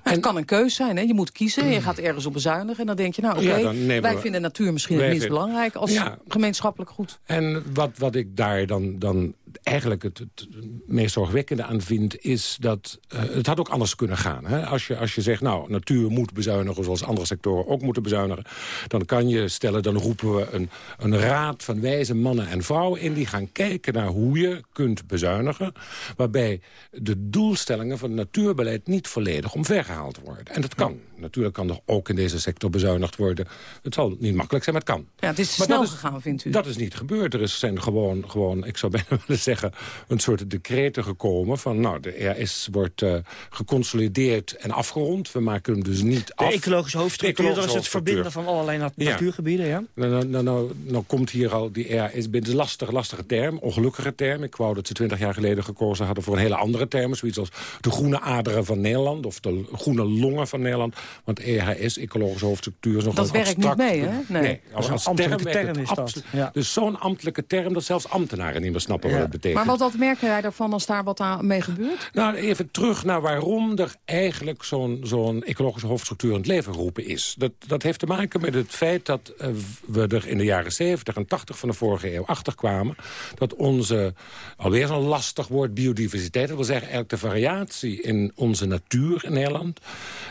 Maar het kan een keus zijn, hè? Je moet kiezen, je gaat ergens op bezuinigen... en dan denk je, nou oké, Ja, wij we- vinden natuur misschien het minst vinden- belangrijk... als Ja. gemeenschappelijk goed. En wat, wat ik daar dan, dan eigenlijk het, meest zorgwekkende aan vind... is dat eh, het had ook anders kunnen gaan. Hè? Als, je, als je zegt, nou, natuur moet bezuinigen... zoals andere sectoren ook moeten bezuinigen... dan kan je stellen, dan roepen we een, een raad van wijze mannen en vrouwen in... die gaan kijken naar hoe je kunt bezuinigen... waarbij de doelstellingen van het natuurbeleid niet volledig omvergehaald worden. En dat kan. Natuurlijk kan er ook in deze sector bezuinigd worden. Het zal niet makkelijk zijn, maar het kan. Ja, het is te Maar snel is- gegaan, vindt u? Dat is niet gebeurd. Er is- zijn gewoon, gewoon, ik zou *laughs* bijna willen zeggen... een soort decreten gekomen van... nou, de RS wordt eh, geconsolideerd en afgerond. We maken hem dus niet De af. ecologische hoofdstructuur, De dat is het verbinden van allerlei nat- Ja. natuurgebieden, ja? Nou, nou, nou, nou, nou komt hier al die RS binnen. een lastige, lastige term, ongelukkige term. Ik wou dat ze twintig jaar geleden gekozen hadden voor een hele andere term. Zoiets als de groene aderen van Nederland of de groene longen van Nederland. Want EHS, ecologische hoofdstructuur, is nogal Dat werkt abstract. niet mee, hè? Nee. als, een als ambtelijke werkt term het is dat. Ja. Dus zo'n ambtelijke term dat zelfs ambtenaren niet meer snappen wat het betekent. Maar wat, wat merk jij daarvan als daar wat aan mee gebeurt? Nou, even terug naar waarom er eigenlijk zo'n zo'n ecologische hoofdstructuur in het leven geroepen is. Dat, dat heeft te maken met het feit dat eh, we er in de jaren 70 en 80 van de vorige eeuw achter kwamen... dat onze, alweer zo'n lastig woord, biodiversiteit... dat wil zeggen eigenlijk de variatie in onze natuur in Nederland...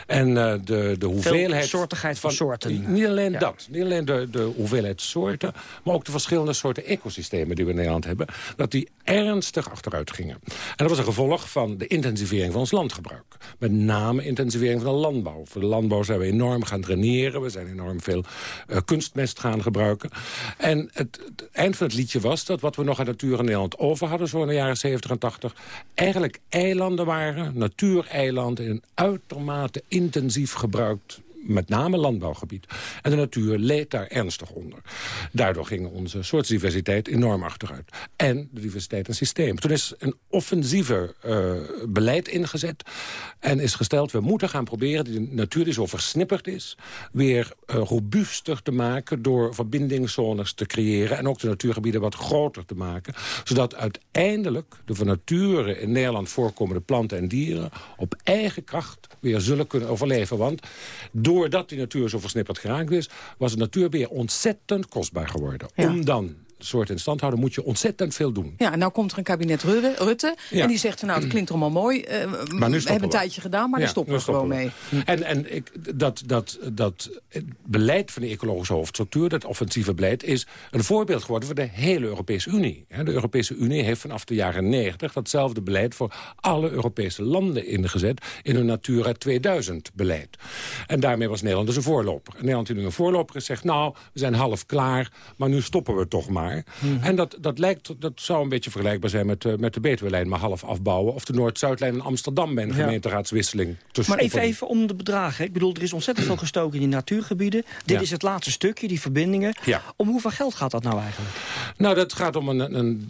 en eh, de, de hoeveelheid... soortigheid van soorten. Niet alleen dat, niet alleen de, de hoeveelheid soorten... maar ook de verschillende soorten ecosystemen die we in Nederland hebben... dat die ernstig achteruit gingen. En dat was een gevolg van de intensivering van ons landgebruik. Met name intensivering van de landbouw. Voor de landbouw zijn we enorm gaan draineren. We zijn enorm veel eh, kunstmest gaan gebruiken. En het, het eind van het liedje was dat wat we nog aan natuur in Nederland over hadden... zo in de jaren 70 en 80, eigenlijk eilanden waren. Natuureilanden in een uitermate intensief gebruikt met name landbouwgebied. En de natuur leed daar ernstig onder. Daardoor ging onze soortdiversiteit enorm achteruit. En de diversiteit en systeem. Toen is een offensiever eh, beleid ingezet. En is gesteld, we moeten gaan proberen die natuur die zo versnipperd is... weer uh, robuuster te maken door verbindingszones te creëren... en ook de natuurgebieden wat groter te maken. Zodat uiteindelijk de van nature in Nederland voorkomende planten en dieren... op eigen kracht weer zullen kunnen overleven. Want doordat die natuur zo versnipperd geraakt is... was de natuur weer ontzettend kostbaar geworden. Om dan soort in stand houden, moet je ontzettend veel doen. Ja, en nou komt er een kabinet Rutte, Ja. en die zegt, nou, het klinkt allemaal mooi. eh, we hebben een we. tijdje gedaan, maar Ja, daar stoppen we gewoon mee. En, en ik, dat, dat, dat beleid van de ecologische hoofdstructuur, dat offensieve beleid, is een voorbeeld geworden voor de hele Europese Unie. De Europese Unie heeft vanaf de jaren 90 datzelfde beleid voor alle Europese landen ingezet in hun Natura 2000 beleid. En daarmee was Nederland dus een voorloper. En Nederland die nu een voorloper is, zegt, nou, we zijn half klaar, maar nu stoppen we toch maar. En dat, dat, lijkt, dat zou een beetje vergelijkbaar zijn met, eh, met de Betuwe-lijn, maar half afbouwen. Of de Noord-Zuidlijn in Amsterdam bij een Ja. gemeenteraadswisseling. te Maar even, even om de bedragen. Ik bedoel, er is ontzettend veel gestoken in die natuurgebieden. Dit Ja. is het laatste stukje, die verbindingen. Ja. Om hoeveel geld gaat dat nou eigenlijk? Nou, dat gaat om een, een,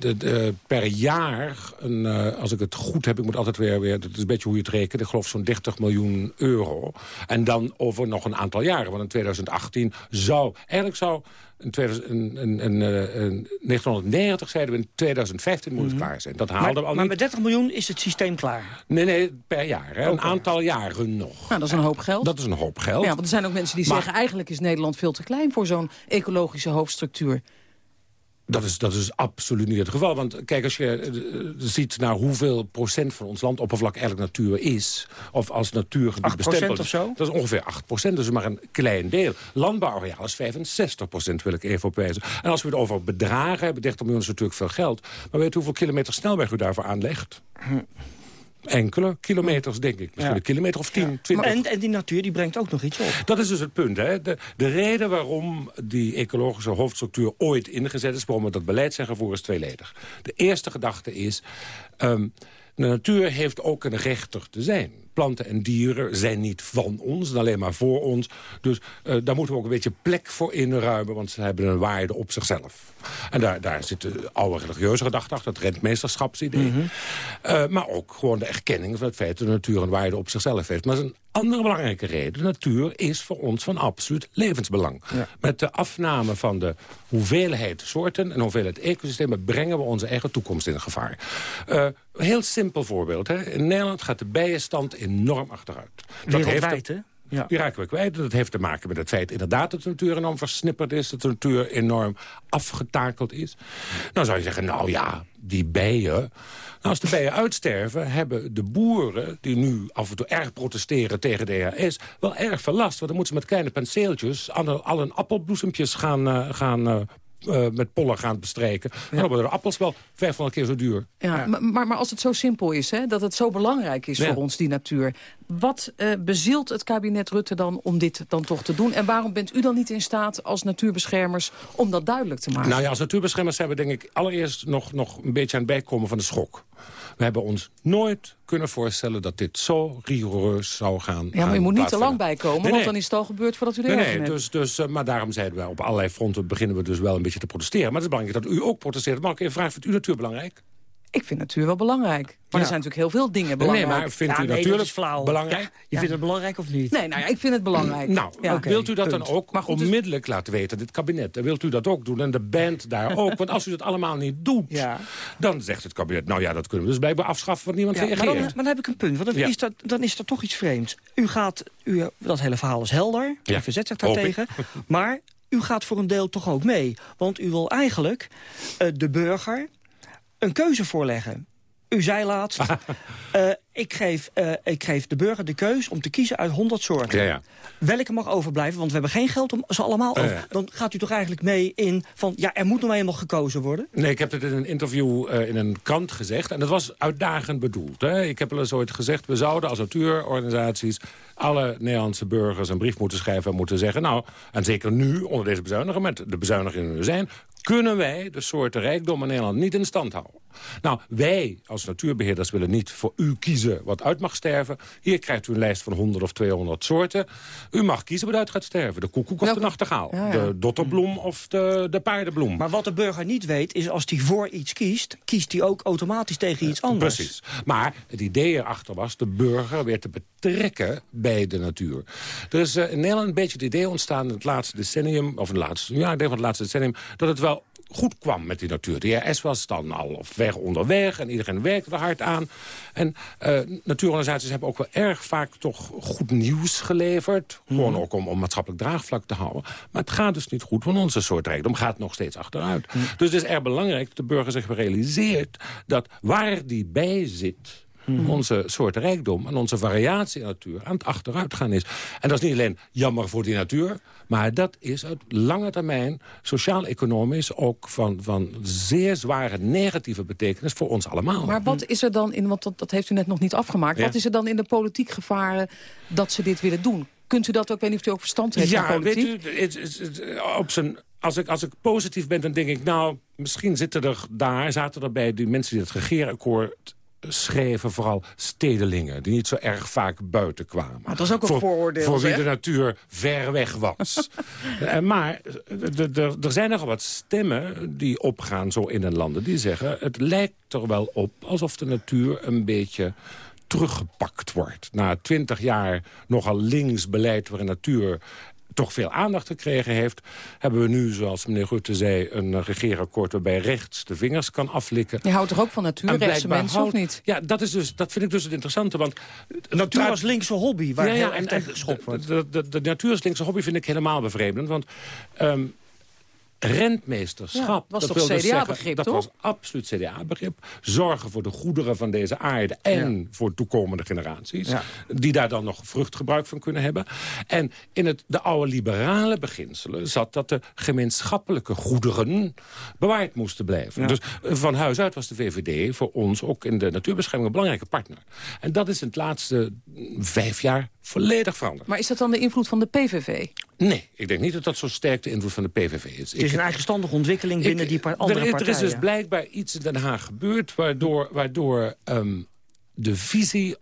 per jaar, een, eh, als ik het goed heb, ik moet altijd weer, weer, dat is een beetje hoe je het rekent, ik geloof zo'n 30 miljoen euro. En dan over nog een aantal jaren, want in 2018 zou, eigenlijk zou, in, 2000, in, in, in, eh, in 1990 zeiden we in 2015 moet het klaar zijn. Dat haalden Maar, we al maar niet. met 30 miljoen is het systeem klaar. Nee, nee, per jaar. Hè. Een aantal jaren nog. Nou, dat is een hoop geld. Dat is een hoop geld. Ja, want er zijn ook mensen die Maar- zeggen... eigenlijk is Nederland veel te klein voor zo'n ecologische hoofdstructuur. Dat is, dat is absoluut niet het geval. Want kijk, als je eh, ziet naar hoeveel procent van ons landoppervlak eigenlijk natuur is... of als natuurgebied 8% bestempeld is, zo? Dat is ongeveer 8 procent, dus maar een klein deel. Landbouwareaal is 65 procent, wil ik even opwijzen. En als we het over bedragen hebben, 30 miljoen is natuurlijk veel geld. Maar weet u hoeveel kilometer snelweg u daarvoor aanlegt? Enkele kilometers, denk ik. Misschien Ja. een kilometer of 10, Maar 20. en, en die natuur die brengt ook nog iets op. Dat is dus het punt. Hè. De, de reden waarom die ecologische hoofdstructuur ooit ingezet is... waarom we dat beleid zijn gevoerd, is tweeledig. De eerste gedachte is... ehm, de natuur heeft ook een rechter te zijn. Planten en dieren zijn niet van ons, en alleen maar voor ons. Dus eh, daar moeten we ook een beetje plek voor inruimen... want ze hebben een waarde op zichzelf. En daar, daar zit de oude religieuze gedachte achter, het rentmeesterschapsidee. Eh, maar ook gewoon de erkenning van het feit dat de natuur een waarde op zichzelf heeft. Maar er is een andere belangrijke reden. De natuur is voor ons van absoluut levensbelang. Met de afname van de hoeveelheid soorten en hoeveelheid ecosystemen... brengen we onze eigen toekomst in gevaar. Een heel simpel voorbeeld. Hè. In Nederland gaat de bijenstand enorm achteruit. Wereldwijd, te- hè? Ja. Die raken we kwijt. Dat heeft te maken met het feit inderdaad dat de natuur enorm versnipperd is. Dat de natuur enorm afgetakeld is. Nou zou je zeggen, nou ja, die bijen... Nou, als de bijen uitsterven, hebben de boeren... die nu af en toe erg protesteren tegen de EHS... wel erg veel last. Want dan moeten ze met kleine penseeltjes... alle, alle appelbloesempjes gaan, eh, gaan eh, eh, met pollen gaan bestrijken. Dan worden de appels wel 500 keer zo duur. Ja, Maar, maar, maar als het zo simpel is, hè, dat het zo belangrijk is Ja. voor ons, die natuur... wat eh, bezielt het kabinet Rutte dan om dit dan toch te doen? En waarom bent u dan niet in staat als natuurbeschermers om dat duidelijk te maken? Nou ja, als natuurbeschermers zijn we denk ik allereerst nog, nog een beetje aan het bijkomen van de schok. We hebben ons nooit kunnen voorstellen dat dit zo rigoureus zou gaan ja, maar je moet niet te lang bijkomen, Nee, want dan is het al gebeurd voordat u er Nee, nee, dus, dus, eh, maar daarom zeiden we op allerlei fronten beginnen we dus wel een beetje te protesteren. Maar het is belangrijk dat u ook protesteert. Mag ik even vragen, vindt u natuur belangrijk? Ik vind natuur wel belangrijk. Maar Ja. er zijn natuurlijk heel veel dingen Nee, belangrijk. maar vindt Ja, u nee, natuurlijk is flauw. belangrijk? Ja, je vindt het belangrijk of niet? Nee, nou ja, ik vind het belangrijk. Nou, Ja. wilt u dat dan ook Maar goed, dus- onmiddellijk laten weten, dit kabinet? En wilt u dat ook doen en de band daar *laughs* ook? Want als u dat allemaal niet doet, Ja. dan zegt het kabinet... nou ja, dat kunnen we dus blijkbaar afschaffen, want niemand Ja, maar, reageert. dan, maar dan heb ik een punt, want dan, Ja. is, dat, dan is dat toch iets vreemds. U gaat, u, dat hele verhaal is helder, Ja, u verzet zich daartegen. Maar u gaat voor een deel toch ook mee. Want u wil eigenlijk eh, de burger een keuze voorleggen. U zei laatst, *laughs* eh, ik, geef, eh, ik geef de burger de keus om te kiezen uit 100 soorten. Ja, ja. Welke mag overblijven, want we hebben geen geld om ze allemaal... Over-. Dan gaat u toch eigenlijk mee in van... ja, er moet nog eenmaal gekozen worden? Nee, ik heb het in een interview eh, in een krant gezegd. En dat was uitdagend bedoeld. Hè. Ik heb wel eens ooit gezegd... we zouden als natuurorganisaties... alle Nederlandse burgers een brief moeten schrijven en moeten zeggen... nou, en zeker nu, onder deze bezuinigingen... met de bezuinigingen die er zijn... kunnen wij de soorten rijkdom in Nederland niet in stand houden. Nou, wij als natuurbeheerders willen niet voor u kiezen wat uit mag sterven. Hier krijgt u een lijst van 100 of 200 soorten. U mag kiezen wat uit gaat sterven. De koekoek of de nachtegaal. Ja, ja. De dotterbloem of de, de paardenbloem. Maar wat de burger niet weet, is als hij voor iets kiest... kiest hij ook automatisch tegen iets anders. Precies. Maar het idee erachter was de burger weer te betrekken bij de natuur. Er is eh, in Nederland een beetje het idee ontstaan in het laatste decennium... of in het laatste, ja, ik denk van het laatste decennium... dat het wel goed kwam met die natuur. De RS was dan al op weg onderweg en iedereen werkte er hard aan. En eh, natuurorganisaties hebben ook wel erg vaak toch goed nieuws geleverd. Gewoon ook om, om maatschappelijk draagvlak te houden. Maar het gaat dus niet goed, want onze soort rijkdom gaat nog steeds achteruit. Dus het is erg belangrijk dat de burger zich realiseert... dat waar die bij zit onze soort rijkdom en onze variatie in natuur aan het achteruit gaan is. En dat is niet alleen jammer voor die natuur... maar dat is uit lange termijn sociaal-economisch... ook van, van zeer zware negatieve betekenis voor ons allemaal. Maar wat is er dan in, want dat, dat heeft u net nog niet afgemaakt... Ja. wat is er dan in de politiek gevaren dat ze dit willen doen? Kunt u dat ook, ik weet niet of u ook verstand heeft van Ja, politiek? weet u, het- het- het- op zijn, als, ik, als ik positief ben, dan denk ik... nou, misschien zitten er daar, zaten er bij die mensen die het regeerakkoord schreven... vooral stedelingen, die niet zo erg vaak buiten kwamen. Maar dat is ook een voor, vooroordeel, Voor wie de natuur ver weg was. *laughs* Eh, maar de- er zijn nogal wat stemmen die opgaan zo in een landen... die zeggen, het lijkt er wel op alsof de natuur een beetje teruggepakt wordt. Na twintig jaar nogal links beleid waarin natuur toch veel aandacht gekregen heeft... hebben we nu, zoals meneer Rutte zei, een regeerakkoord... waarbij rechts de vingers kan aflikken. Je houdt toch ook van natuur, En rechtse blijkbaar mensen, of niet? Ja, dat, is dus, dat vind ik dus het interessante. Want Natuur als linkse hobby, waar heel erg tegen geschopt wordt. De, de, de, natuur als linkse hobby vind ik helemaal bevreemdend. Want ehm, rentmeesterschap... Ja, was toch wil dus CDA-begrip, zeggen- Dat was absoluut CDA-begrip. Zorgen voor de goederen van deze aarde en voor toekomende generaties. Ja. Die daar dan nog vruchtgebruik van kunnen hebben. En in het, de oude liberale beginselen zat dat de gemeenschappelijke goederen bewaard moesten blijven. Dus eh, van huis uit was de VVD voor ons ook in de natuurbescherming een belangrijke partner. En dat is in het laatste mm, vijf jaar volledig veranderd. Maar is dat dan de invloed van de PVV? Nee, ik denk niet dat dat zo sterk de invloed van de PVV is. Het is een eigenstandige ontwikkeling binnen die par- andere er, partijen. Er is dus blijkbaar iets in Den Haag gebeurd... waardoor, waardoor ehm, de visie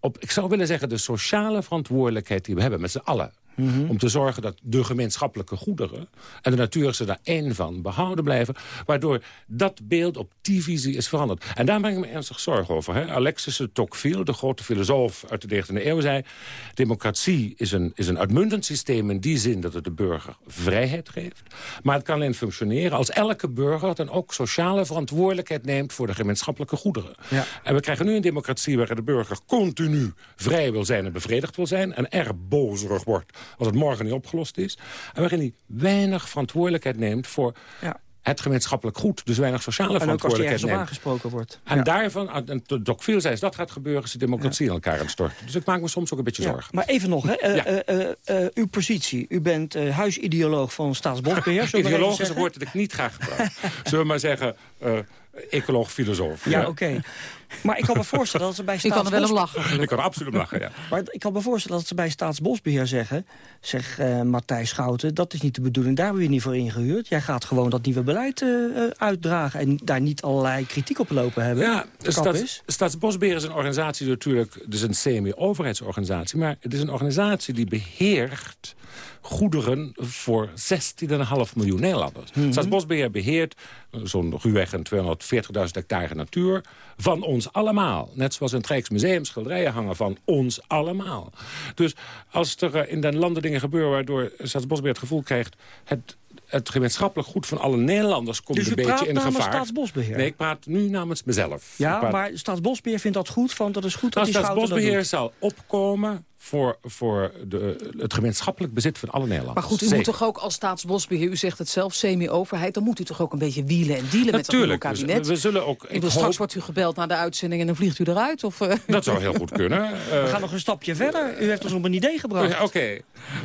op, ik zou willen zeggen... de sociale verantwoordelijkheid die we hebben met z'n allen... Mhm. om te zorgen dat de gemeenschappelijke goederen... en de natuur er daar één van, behouden blijven... waardoor dat beeld op die visie is veranderd. En daar maak ik me ernstig zorgen over. Hè? Alexis de Tocqueville, de grote filosoof uit de 19e eeuw, zei... democratie is een, is een uitmuntend systeem in die zin dat het de burger vrijheid geeft. Maar het kan alleen functioneren als elke burger... dan ook sociale verantwoordelijkheid neemt voor de gemeenschappelijke goederen. Ja. En we krijgen nu een democratie waarin de burger continu vrij wil zijn en bevredigd wil zijn... en erg bozerig wordt als het morgen niet opgelost is. En waarin hij weinig verantwoordelijkheid neemt voor Ja. het gemeenschappelijk goed. Dus weinig sociale En verantwoordelijkheid neemt. aangesproken wordt. En Ja. daarvan, en de Tocqueville zei, als dat gaat gebeuren... is de democratie in elkaar aan het storten. Dus ik maak me soms ook een beetje Ja, zorgen. Maar even nog, hè, eh, eh, eh, uw positie. U bent huisideoloog van Staatsbosbeheer. *laughs* zeggen? woord dat ik niet graag gebruik. Zullen we maar zeggen, eh ecoloog, filosoof. Ja, oké. Maar ik kan me *laughs* voorstellen dat ze bij Ik kan er wel om lachen. Ik kan er absoluut om lachen, ja. Maar ik kan me voorstellen dat ze bij Staatsbosbeheer zeggen... zeg eh Matthijs Schouten, dat is niet de bedoeling. Daar hebben we je niet voor ingehuurd. Jij gaat gewoon dat nieuwe beleid eh, eh, uitdragen... en daar niet allerlei kritiek op lopen hebben. Ja, Staats, is. Staatsbosbeheer is een organisatie natuurlijk... het is een semi-overheidsorganisatie... maar het is een organisatie die beheert goederen voor 16,5 miljoen Nederlanders. Staatsbosbeheer beheert eh, zo'n ruwweg en 240.000 hectare natuur van ons allemaal. Net zoals in het Rijksmuseum schilderijen hangen van ons allemaal. Dus als er eh, in den landen dingen gebeuren waardoor Staatsbosbeheer het gevoel krijgt... het het gemeenschappelijk goed van alle Nederlanders komt Dus een beetje praat in namens gevaar. Staatsbosbeheer? Nee, ik praat nu namens mezelf. Ja, praat- maar Staatsbosbeheer vindt dat goed, van dat is goed dat nou, die dat Staatsbosbeheer doet. zal opkomen voor, voor de, het gemeenschappelijk bezit van alle Nederlanders. Maar goed, u Zeker. moet toch ook als staatsbosbeheer, u zegt het zelf, semi-overheid... dan moet u toch ook een beetje wielen en dealen met dat nieuwe Natuurlijk, we, kabinet? zullen ook... Ik Ik hoop, straks wordt u gebeld naar de uitzending en dan vliegt u eruit? Of, eh? dat zou heel goed kunnen. *laughs* We gaan nog een stapje verder. U heeft ons op een idee gebracht. Ja, Oké.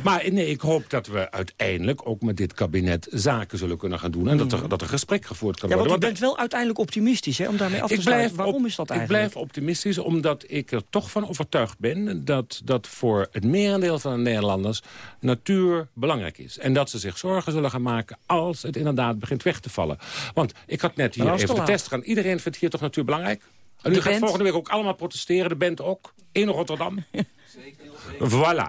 Maar nee, ik hoop dat we uiteindelijk ook met dit kabinet zaken zullen kunnen gaan doen. En dat, er, dat er gesprek gevoerd kan Ja, want worden. u bent wel uiteindelijk optimistisch, hè, om daarmee af te ik sluiten. blijf Waarom op- is dat Ik eigenlijk? blijf optimistisch omdat ik er toch van overtuigd ben... dat, dat voor het merendeel van de Nederlanders natuur belangrijk is. En dat ze zich zorgen zullen gaan maken als het inderdaad begint weg te vallen. Want ik had net hier even de test gaan. Iedereen vindt hier toch natuur belangrijk? En u gaat volgende week ook allemaal protesteren. De band ook. In Rotterdam. *laughs* Voilà.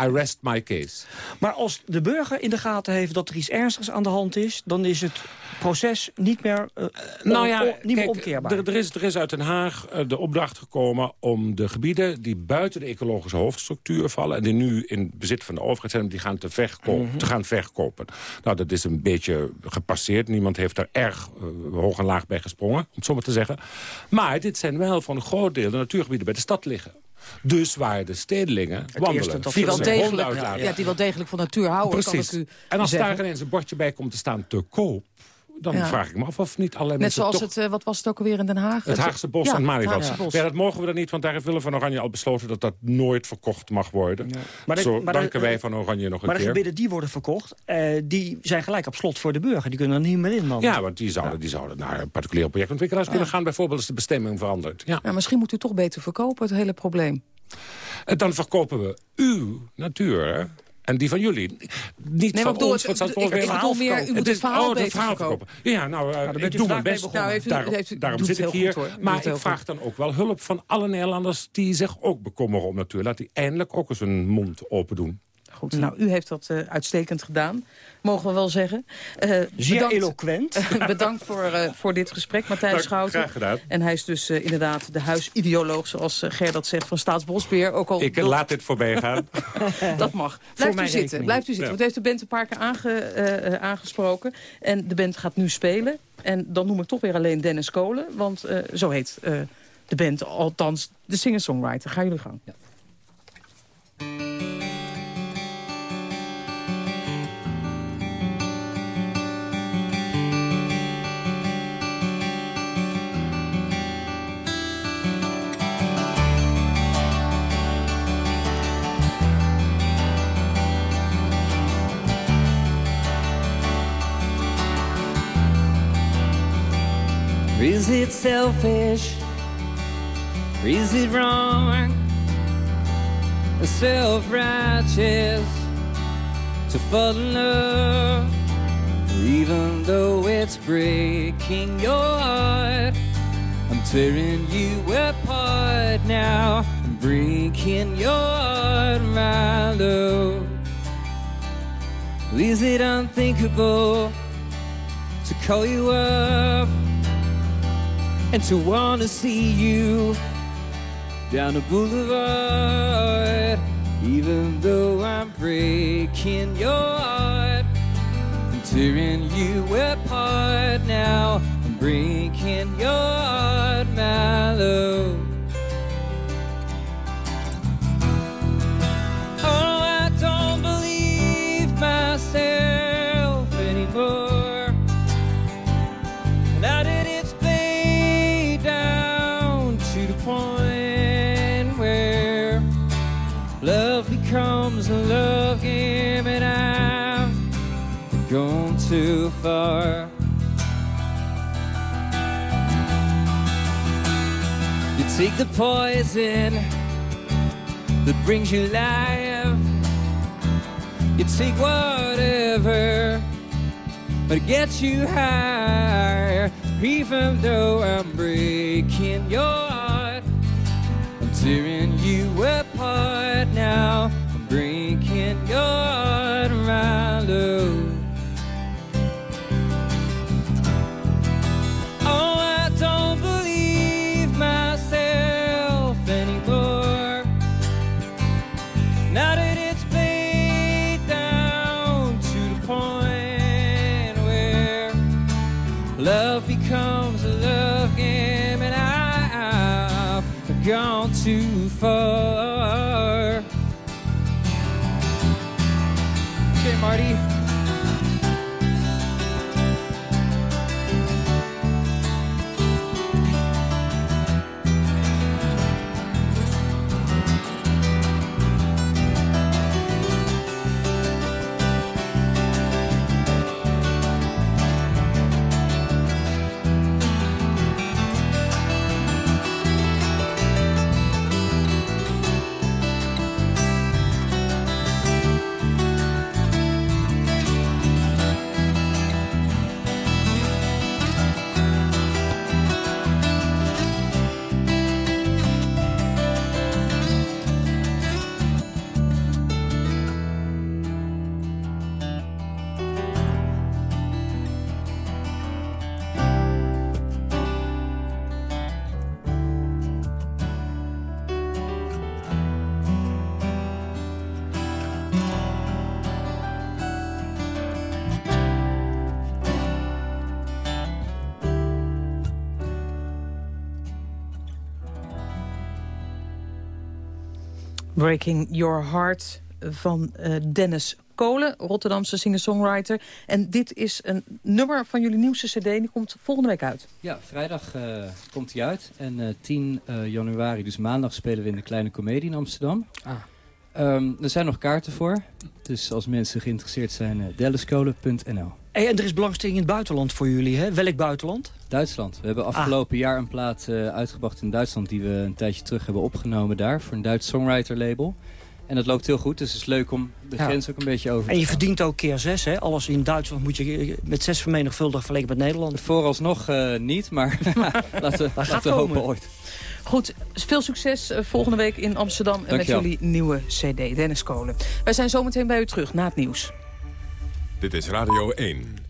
I rest my case. Maar als de burger in de gaten heeft dat er iets ernstigs aan de hand is... dan is het proces niet meer, eh, Nou ja, niet meer kijk, omkeerbaar. Er, er, is, er is uit Den Haag eh, de opdracht gekomen om de gebieden die buiten de ecologische hoofdstructuur vallen... en die nu in bezit van de overheid zijn, die gaan te, verkoop, Mhm. te gaan verkopen. Nou, dat is een beetje gepasseerd. Niemand heeft daar erg eh, hoog en laag bij gesprongen, om het zo maar te zeggen. Maar dit zijn wel voor een groot deel de natuurgebieden bij de stad liggen. Dus waar de stedelingen wandelen, die wel, degelijk, ja, die wel degelijk van natuur houden, kan Precies. ik u en als zeggen. daar ineens een bordje bij komt te staan te koop... dan Ja. vraag ik me af of niet allerlei Net zoals toch... het, eh, wat was het ook alweer in Den Haag? Het Haagse Bos ja, en Malieveld. Ja, dat mogen we dan niet, want daar heeft Willem van Oranje al besloten... dat dat nooit verkocht mag worden. Maar de- Zo maar de- danken wij van Oranje nog een maar de keer. gebieden die worden verkocht, eh, die zijn gelijk op slot voor de burger. Die kunnen er niet meer in dan. Ja, want die zouden, die zouden naar particuliere projectontwikkelaars kunnen gaan... bijvoorbeeld als de bestemming verandert. Ja. Ja, misschien moet u toch beter verkopen, het hele probleem. En dan verkopen we uw natuur... En die van jullie. Niet Nee, van ons, het- van ik- Zuid-Holland. ik bedoel meer, u moet Het het is- verhaal oh, het verhaal verkopen. Ja, nou, eh, bent u ik doe vandaag mijn best. Nou, heeft u- daarom heeft u- daarom doet zit het ik hier. goed, Maar het ik vraag dan ook wel hulp van alle Nederlanders... die zich ook bekommeren om natuur. Laat die eindelijk ook eens hun mond open doen. Goed, nou, u heeft dat eh, uitstekend gedaan, mogen we wel zeggen. Eh, Zeer eloquent. *laughs* bedankt voor, eh, voor dit gesprek, Matthijs Dank, Schouten. graag gedaan. En hij is dus eh, inderdaad de huisideoloog, zoals Ger dat zegt, van Staatsbosbeheer. Ook al Ik door- laat dit voorbij gaan. *laughs* Dat mag. Blijft u zitten. rekening. Blijft u zitten. Ja. Want heeft de band een paar keer aange, aangesproken. En de band gaat nu spelen. En dan noem ik toch weer alleen Dennis Kolen. Want eh, zo heet eh, de band, althans de singer-songwriter. Gaan jullie gang. Or is it selfish? Or is it wrong? Or self-righteous to fall in love? Even though it's breaking your heart, I'm tearing you apart now. I'm breaking your heart, my love. Is it unthinkable to call you up? And to wanna see you down the boulevard. Even though I'm breaking your heart, I'm tearing you apart now. I'm breaking your heart, my love. Far. You take the poison that brings you life. You take whatever it gets you higher. Even though I'm breaking your heart, I'm tearing you apart now. I'm breaking your heart, my love. Breaking Your Heart van eh, Dennis Kolen, Rotterdamse singer-songwriter. En dit is een nummer van jullie nieuwste cd, die komt volgende week uit. Ja, vrijdag eh, komt hij uit. En eh 10 eh, januari, dus maandag, spelen we in de Kleine Comedie in Amsterdam. Ah. Ehm, er zijn nog kaarten voor. Dus als mensen geïnteresseerd zijn, uh. Hey, en er is belangstelling in het buitenland voor jullie, hè? Welk buitenland? Duitsland. We hebben afgelopen jaar een plaat eh, uitgebracht in Duitsland... die we een tijdje terug hebben opgenomen daar... voor een Duits songwriter label. En dat loopt heel goed, dus het is leuk om de Ja. grens ook een beetje over te En je gaan. verdient ook keer zes, hè? Alles in Duitsland moet je eh, met zes vermenigvuldigd vergeleken met Nederland. Vooralsnog eh, niet, maar *laughs* *laughs* laten we, gaat laten we hopen ooit. Goed, veel succes volgende week in Amsterdam... en met jullie nieuwe cd, Dennis Kolen. Wij zijn zometeen bij u terug na het nieuws. Dit is Radio 1.